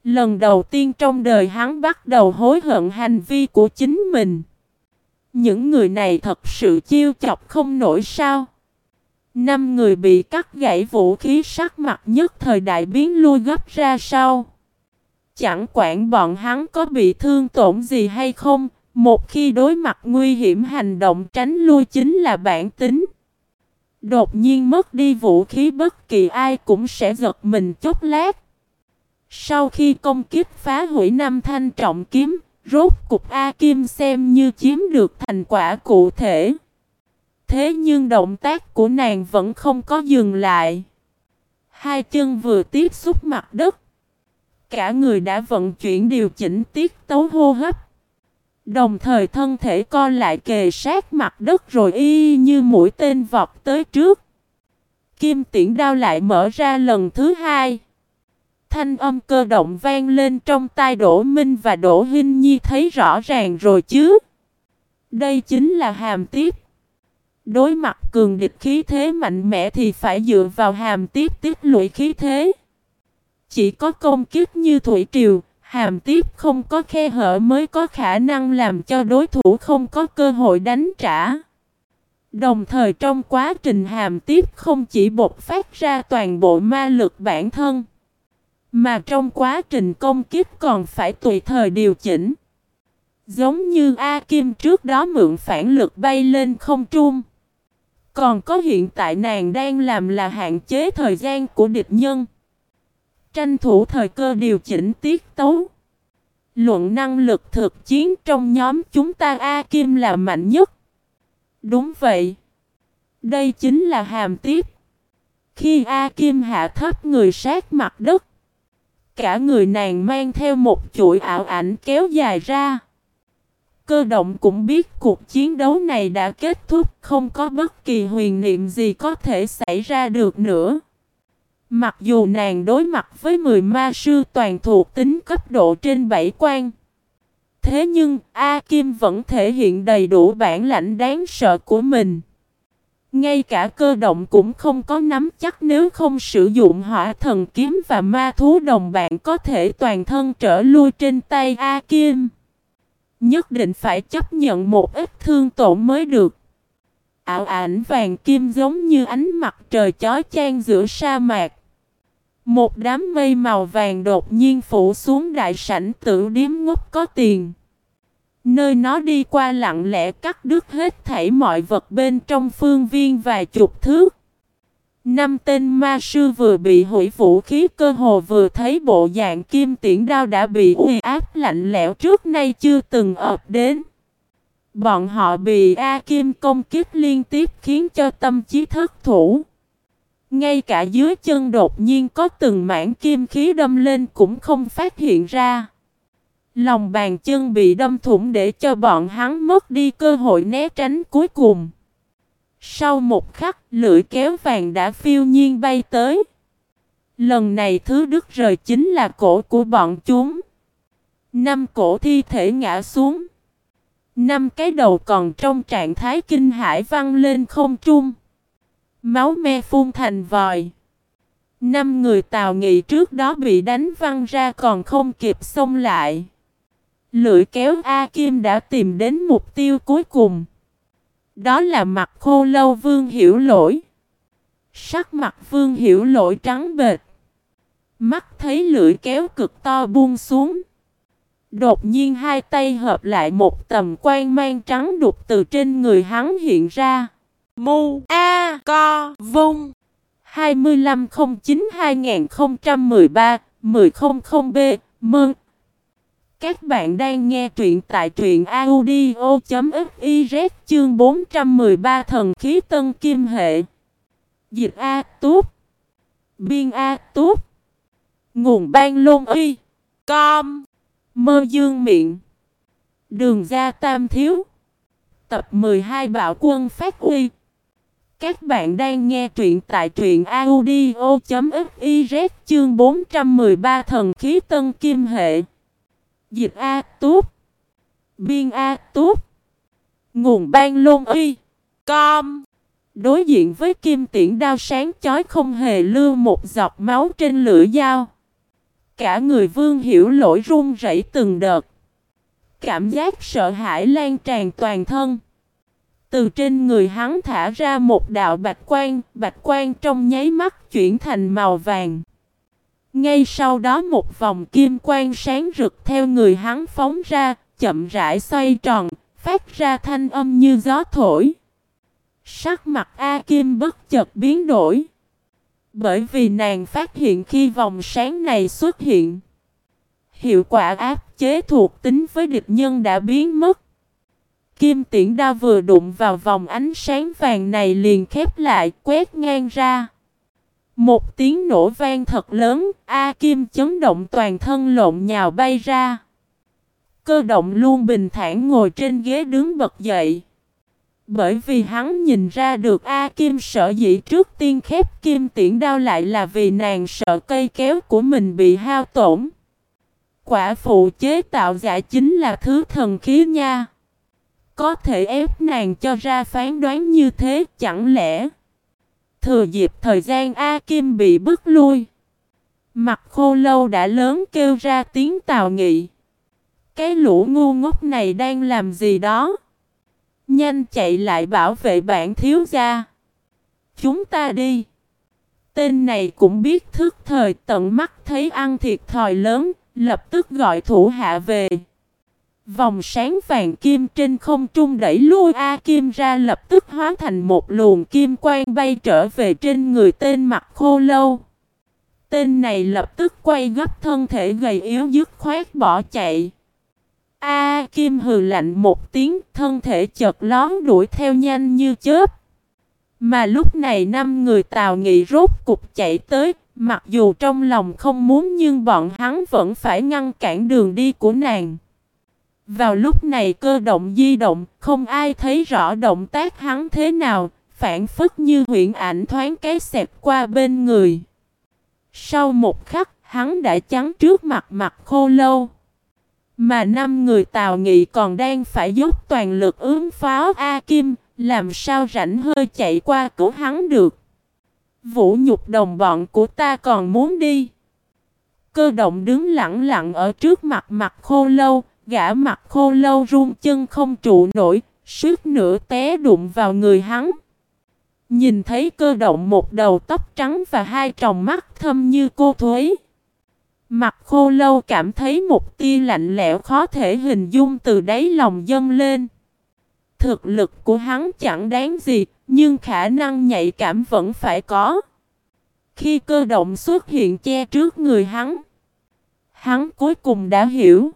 Lần đầu tiên trong đời hắn bắt đầu hối hận hành vi của chính mình. Những người này thật sự chiêu chọc không nổi sao. Năm người bị cắt gãy vũ khí sắc mặt nhất thời đại biến lui gấp ra sau. Chẳng quản bọn hắn có bị thương tổn gì hay không, một khi đối mặt nguy hiểm hành động tránh lui chính là bản tính. Đột nhiên mất đi vũ khí bất kỳ ai cũng sẽ giật mình chốc lát. Sau khi công kích phá hủy năm thanh trọng kiếm, rốt cục A Kim xem như chiếm được thành quả cụ thể. Thế nhưng động tác của nàng vẫn không có dừng lại. Hai chân vừa tiếp xúc mặt đất. Cả người đã vận chuyển điều chỉnh tiết tấu hô hấp. Đồng thời thân thể co lại kề sát mặt đất rồi y như mũi tên vọt tới trước. Kim tiễn đao lại mở ra lần thứ hai. Thanh âm cơ động vang lên trong tai Đỗ Minh và Đỗ Hinh Nhi thấy rõ ràng rồi chứ. Đây chính là hàm tiếp. Đối mặt cường địch khí thế mạnh mẽ thì phải dựa vào hàm tiếp tiết lũy khí thế. Chỉ có công kích như thủy triều, hàm tiếp không có khe hở mới có khả năng làm cho đối thủ không có cơ hội đánh trả. Đồng thời trong quá trình hàm tiếp không chỉ bộc phát ra toàn bộ ma lực bản thân, mà trong quá trình công kích còn phải tùy thời điều chỉnh. Giống như A Kim trước đó mượn phản lực bay lên không trung. Còn có hiện tại nàng đang làm là hạn chế thời gian của địch nhân. Tranh thủ thời cơ điều chỉnh tiết tấu. Luận năng lực thực chiến trong nhóm chúng ta A Kim là mạnh nhất. Đúng vậy. Đây chính là hàm tiếp. Khi A Kim hạ thấp người sát mặt đất. Cả người nàng mang theo một chuỗi ảo ảnh kéo dài ra. Cơ động cũng biết cuộc chiến đấu này đã kết thúc, không có bất kỳ huyền niệm gì có thể xảy ra được nữa. Mặc dù nàng đối mặt với 10 ma sư toàn thuộc tính cấp độ trên 7 quan. Thế nhưng, A Kim vẫn thể hiện đầy đủ bản lãnh đáng sợ của mình. Ngay cả cơ động cũng không có nắm chắc nếu không sử dụng hỏa thần kiếm và ma thú đồng bạn có thể toàn thân trở lui trên tay A Kim. Nhất định phải chấp nhận một ít thương tổn mới được. Ảo ảnh vàng kim giống như ánh mặt trời chói chang giữa sa mạc. Một đám mây màu vàng đột nhiên phủ xuống đại sảnh tử điếm ngốc có tiền. Nơi nó đi qua lặng lẽ cắt đứt hết thảy mọi vật bên trong phương viên vài chục thước. Năm tên ma sư vừa bị hủy vũ khí cơ hồ vừa thấy bộ dạng kim tiễn đao đã bị uy áp lạnh lẽo trước nay chưa từng ập đến. Bọn họ bị A Kim công kích liên tiếp khiến cho tâm trí thất thủ. Ngay cả dưới chân đột nhiên có từng mảng kim khí đâm lên cũng không phát hiện ra. Lòng bàn chân bị đâm thủng để cho bọn hắn mất đi cơ hội né tránh cuối cùng. Sau một khắc, lưỡi kéo vàng đã phiêu nhiên bay tới. Lần này thứ đứt rời chính là cổ của bọn chúng. Năm cổ thi thể ngã xuống. Năm cái đầu còn trong trạng thái kinh hải văng lên không trung. Máu me phun thành vòi. Năm người tào nghị trước đó bị đánh văng ra còn không kịp xông lại. Lưỡi kéo A Kim đã tìm đến mục tiêu cuối cùng. Đó là mặt khô lâu vương hiểu lỗi. Sắc mặt vương hiểu lỗi trắng bệt. Mắt thấy lưỡi kéo cực to buông xuống. Đột nhiên hai tay hợp lại một tầm quan mang trắng đục từ trên người hắn hiện ra. Mu A Co Vung 2509-2013-1000B Mơn các bạn đang nghe truyện tại truyện audio.fiz chương 413 thần khí tân kim hệ. Dịch A Túp Biên A Túp Nguồn ban lôn uy Com. Mơ dương miệng. Đường ra tam thiếu. Tập 12 Bạo quân phát uy Các bạn đang nghe truyện tại truyện audio.fiz chương 413 thần khí tân kim hệ. Dịch A Túp Biên A Túp Nguồn ban lôn uy Com Đối diện với kim tiễn đao sáng chói không hề lưu một giọt máu trên lưỡi dao Cả người vương hiểu lỗi run rẩy từng đợt. Cảm giác sợ hãi lan tràn toàn thân. Từ trên người hắn thả ra một đạo bạch quang, bạch quang trong nháy mắt chuyển thành màu vàng. Ngay sau đó một vòng kim quang sáng rực theo người hắn phóng ra, chậm rãi xoay tròn, phát ra thanh âm như gió thổi. Sắc mặt A Kim bất chợt biến đổi. Bởi vì nàng phát hiện khi vòng sáng này xuất hiện, hiệu quả áp chế thuộc tính với địch nhân đã biến mất. Kim tiễn Đa vừa đụng vào vòng ánh sáng vàng này liền khép lại, quét ngang ra. Một tiếng nổ vang thật lớn, A Kim chấn động toàn thân lộn nhào bay ra. Cơ động luôn bình thản ngồi trên ghế đứng bật dậy. Bởi vì hắn nhìn ra được A Kim sợ dĩ trước tiên khép kim tiễn đao lại là vì nàng sợ cây kéo của mình bị hao tổn. Quả phụ chế tạo giả chính là thứ thần khí nha. Có thể ép nàng cho ra phán đoán như thế chẳng lẽ. Thừa dịp thời gian A Kim bị bức lui. Mặt khô lâu đã lớn kêu ra tiếng tào nghị. Cái lũ ngu ngốc này đang làm gì đó? Nhanh chạy lại bảo vệ bạn thiếu gia. Chúng ta đi. Tên này cũng biết thức thời tận mắt thấy ăn thiệt thòi lớn, lập tức gọi thủ hạ về. Vòng sáng vàng kim trên không trung đẩy lui A Kim ra lập tức hóa thành một luồng kim quang bay trở về trên người tên mặt khô lâu. Tên này lập tức quay gấp thân thể gầy yếu dứt khoát bỏ chạy. A Kim hừ lạnh một tiếng, thân thể chợt lón đuổi theo nhanh như chớp. Mà lúc này năm người Tào Nghị rốt cục chạy tới, mặc dù trong lòng không muốn nhưng bọn hắn vẫn phải ngăn cản đường đi của nàng. Vào lúc này cơ động di động, không ai thấy rõ động tác hắn thế nào, phản phất như huyện ảnh thoáng cái xẹp qua bên người. Sau một khắc, hắn đã chắn trước mặt mặt khô lâu. Mà năm người Tào Nghị còn đang phải dốc toàn lực ứng pháo A Kim, làm sao rảnh hơi chạy qua cứu hắn được. Vũ nhục đồng bọn của ta còn muốn đi. Cơ động đứng lặng lặng ở trước mặt mặt khô lâu, gã mặt khô lâu run chân không trụ nổi, suýt nửa té đụng vào người hắn. Nhìn thấy cơ động một đầu tóc trắng và hai tròng mắt thâm như cô thuế. Mặt khô lâu cảm thấy một tia lạnh lẽo khó thể hình dung từ đáy lòng dâng lên. Thực lực của hắn chẳng đáng gì, nhưng khả năng nhạy cảm vẫn phải có. Khi cơ động xuất hiện che trước người hắn, hắn cuối cùng đã hiểu.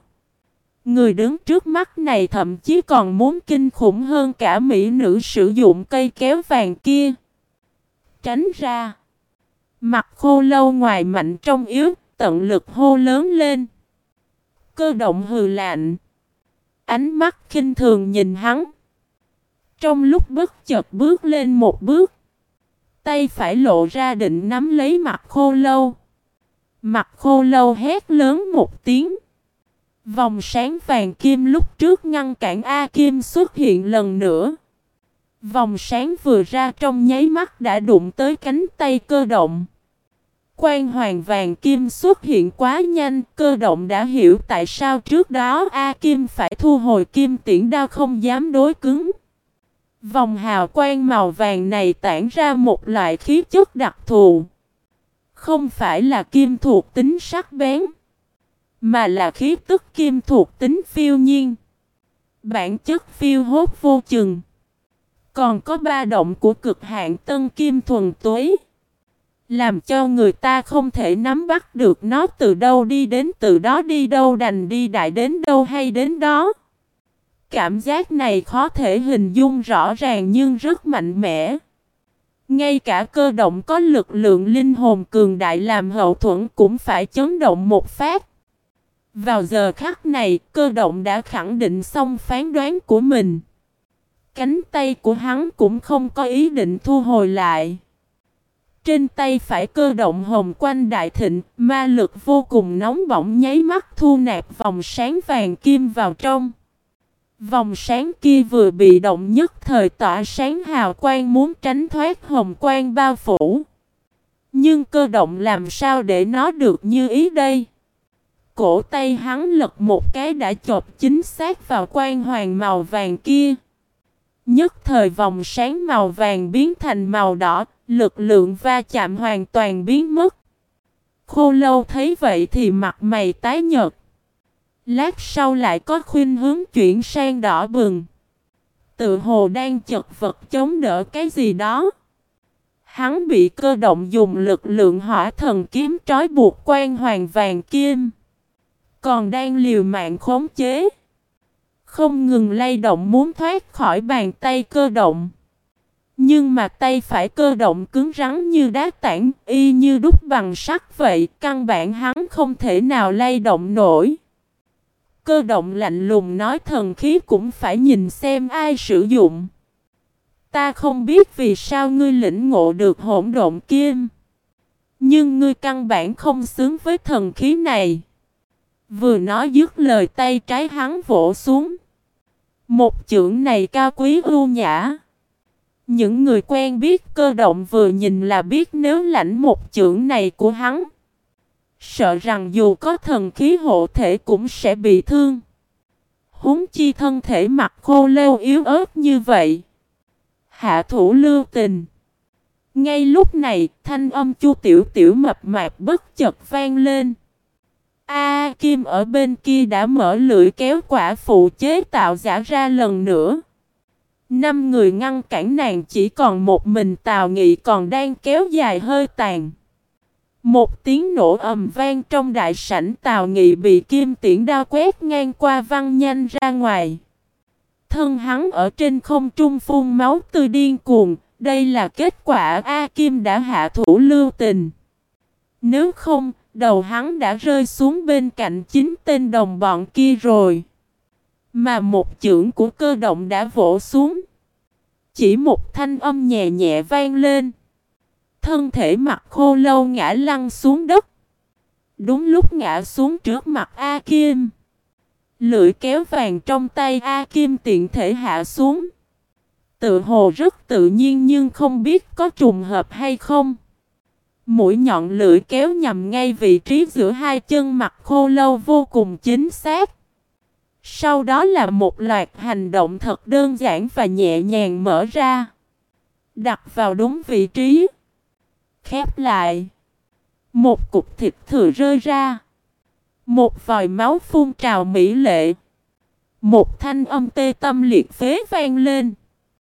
Người đứng trước mắt này thậm chí còn muốn kinh khủng hơn cả mỹ nữ sử dụng cây kéo vàng kia. Tránh ra. Mặt khô lâu ngoài mạnh trong yếu, tận lực hô lớn lên. Cơ động hừ lạnh. Ánh mắt khinh thường nhìn hắn. Trong lúc bất chợt bước lên một bước. Tay phải lộ ra định nắm lấy mặt khô lâu. Mặt khô lâu hét lớn một tiếng. Vòng sáng vàng kim lúc trước ngăn cản A Kim xuất hiện lần nữa. Vòng sáng vừa ra trong nháy mắt đã đụng tới cánh tay cơ động. Quan hoàng vàng kim xuất hiện quá nhanh, cơ động đã hiểu tại sao trước đó A Kim phải thu hồi kim tiễn đao không dám đối cứng. Vòng hào quang màu vàng này tản ra một loại khí chất đặc thù. Không phải là kim thuộc tính sắc bén, mà là khí tức kim thuộc tính phiêu nhiên. Bản chất phiêu hốt vô chừng. Còn có ba động của cực hạn tân kim thuần túy. Làm cho người ta không thể nắm bắt được nó từ đâu đi đến từ đó đi đâu đành đi đại đến đâu hay đến đó. Cảm giác này khó thể hình dung rõ ràng nhưng rất mạnh mẽ. Ngay cả cơ động có lực lượng linh hồn cường đại làm hậu thuẫn cũng phải chấn động một phát. Vào giờ khắc này, cơ động đã khẳng định xong phán đoán của mình. Cánh tay của hắn cũng không có ý định thu hồi lại. Trên tay phải cơ động hồng quanh đại thịnh, ma lực vô cùng nóng bỏng nháy mắt thu nạp vòng sáng vàng kim vào trong. Vòng sáng kia vừa bị động nhất thời tỏa sáng hào quang muốn tránh thoát hồng quang bao phủ. Nhưng cơ động làm sao để nó được như ý đây? Cổ tay hắn lật một cái đã chộp chính xác vào quan hoàng màu vàng kia. Nhất thời vòng sáng màu vàng biến thành màu đỏ, lực lượng va chạm hoàn toàn biến mất. Khô lâu thấy vậy thì mặt mày tái nhợt. Lát sau lại có khuyên hướng chuyển sang đỏ bừng. Tự hồ đang chật vật chống đỡ cái gì đó. Hắn bị cơ động dùng lực lượng hỏa thần kiếm trói buộc quan hoàng vàng kim. Còn đang liều mạng khống chế. Không ngừng lay động muốn thoát khỏi bàn tay cơ động. Nhưng mà tay phải cơ động cứng rắn như đá tảng, y như đúc bằng sắt vậy, căn bản hắn không thể nào lay động nổi. Cơ động lạnh lùng nói thần khí cũng phải nhìn xem ai sử dụng. Ta không biết vì sao ngươi lĩnh ngộ được hỗn độn kim. Nhưng ngươi căn bản không xứng với thần khí này. Vừa nói dứt lời tay trái hắn vỗ xuống. Một chưởng này cao quý ưu nhã. Những người quen biết cơ động vừa nhìn là biết nếu lãnh một chưởng này của hắn. Sợ rằng dù có thần khí hộ thể cũng sẽ bị thương. Húng chi thân thể mặt khô leo yếu ớt như vậy. Hạ thủ lưu tình. Ngay lúc này, thanh âm chu tiểu tiểu mập mạp bất chợt vang lên. A Kim ở bên kia đã mở lưỡi kéo quả phụ chế tạo giả ra lần nữa. Năm người ngăn cản nàng chỉ còn một mình Tào Nghị còn đang kéo dài hơi tàn. Một tiếng nổ ầm vang trong đại sảnh Tào Nghị bị kim tiễn đao quét ngang qua văng nhanh ra ngoài. Thân hắn ở trên không trung phun máu tươi điên cuồng, đây là kết quả A Kim đã hạ thủ lưu tình. Nếu không, đầu hắn đã rơi xuống bên cạnh chính tên đồng bọn kia rồi. Mà một chưởng của cơ động đã vỗ xuống. Chỉ một thanh âm nhẹ nhẹ vang lên. Thân thể mặt khô lâu ngã lăn xuống đất. Đúng lúc ngã xuống trước mặt A Kim. Lưỡi kéo vàng trong tay A Kim tiện thể hạ xuống. Tự hồ rất tự nhiên nhưng không biết có trùng hợp hay không. Mũi nhọn lưỡi kéo nhằm ngay vị trí giữa hai chân mặt khô lâu vô cùng chính xác. Sau đó là một loạt hành động thật đơn giản và nhẹ nhàng mở ra. Đặt vào đúng vị trí. Khép lại. Một cục thịt thừa rơi ra. Một vòi máu phun trào mỹ lệ. Một thanh âm tê tâm liệt phế vang lên.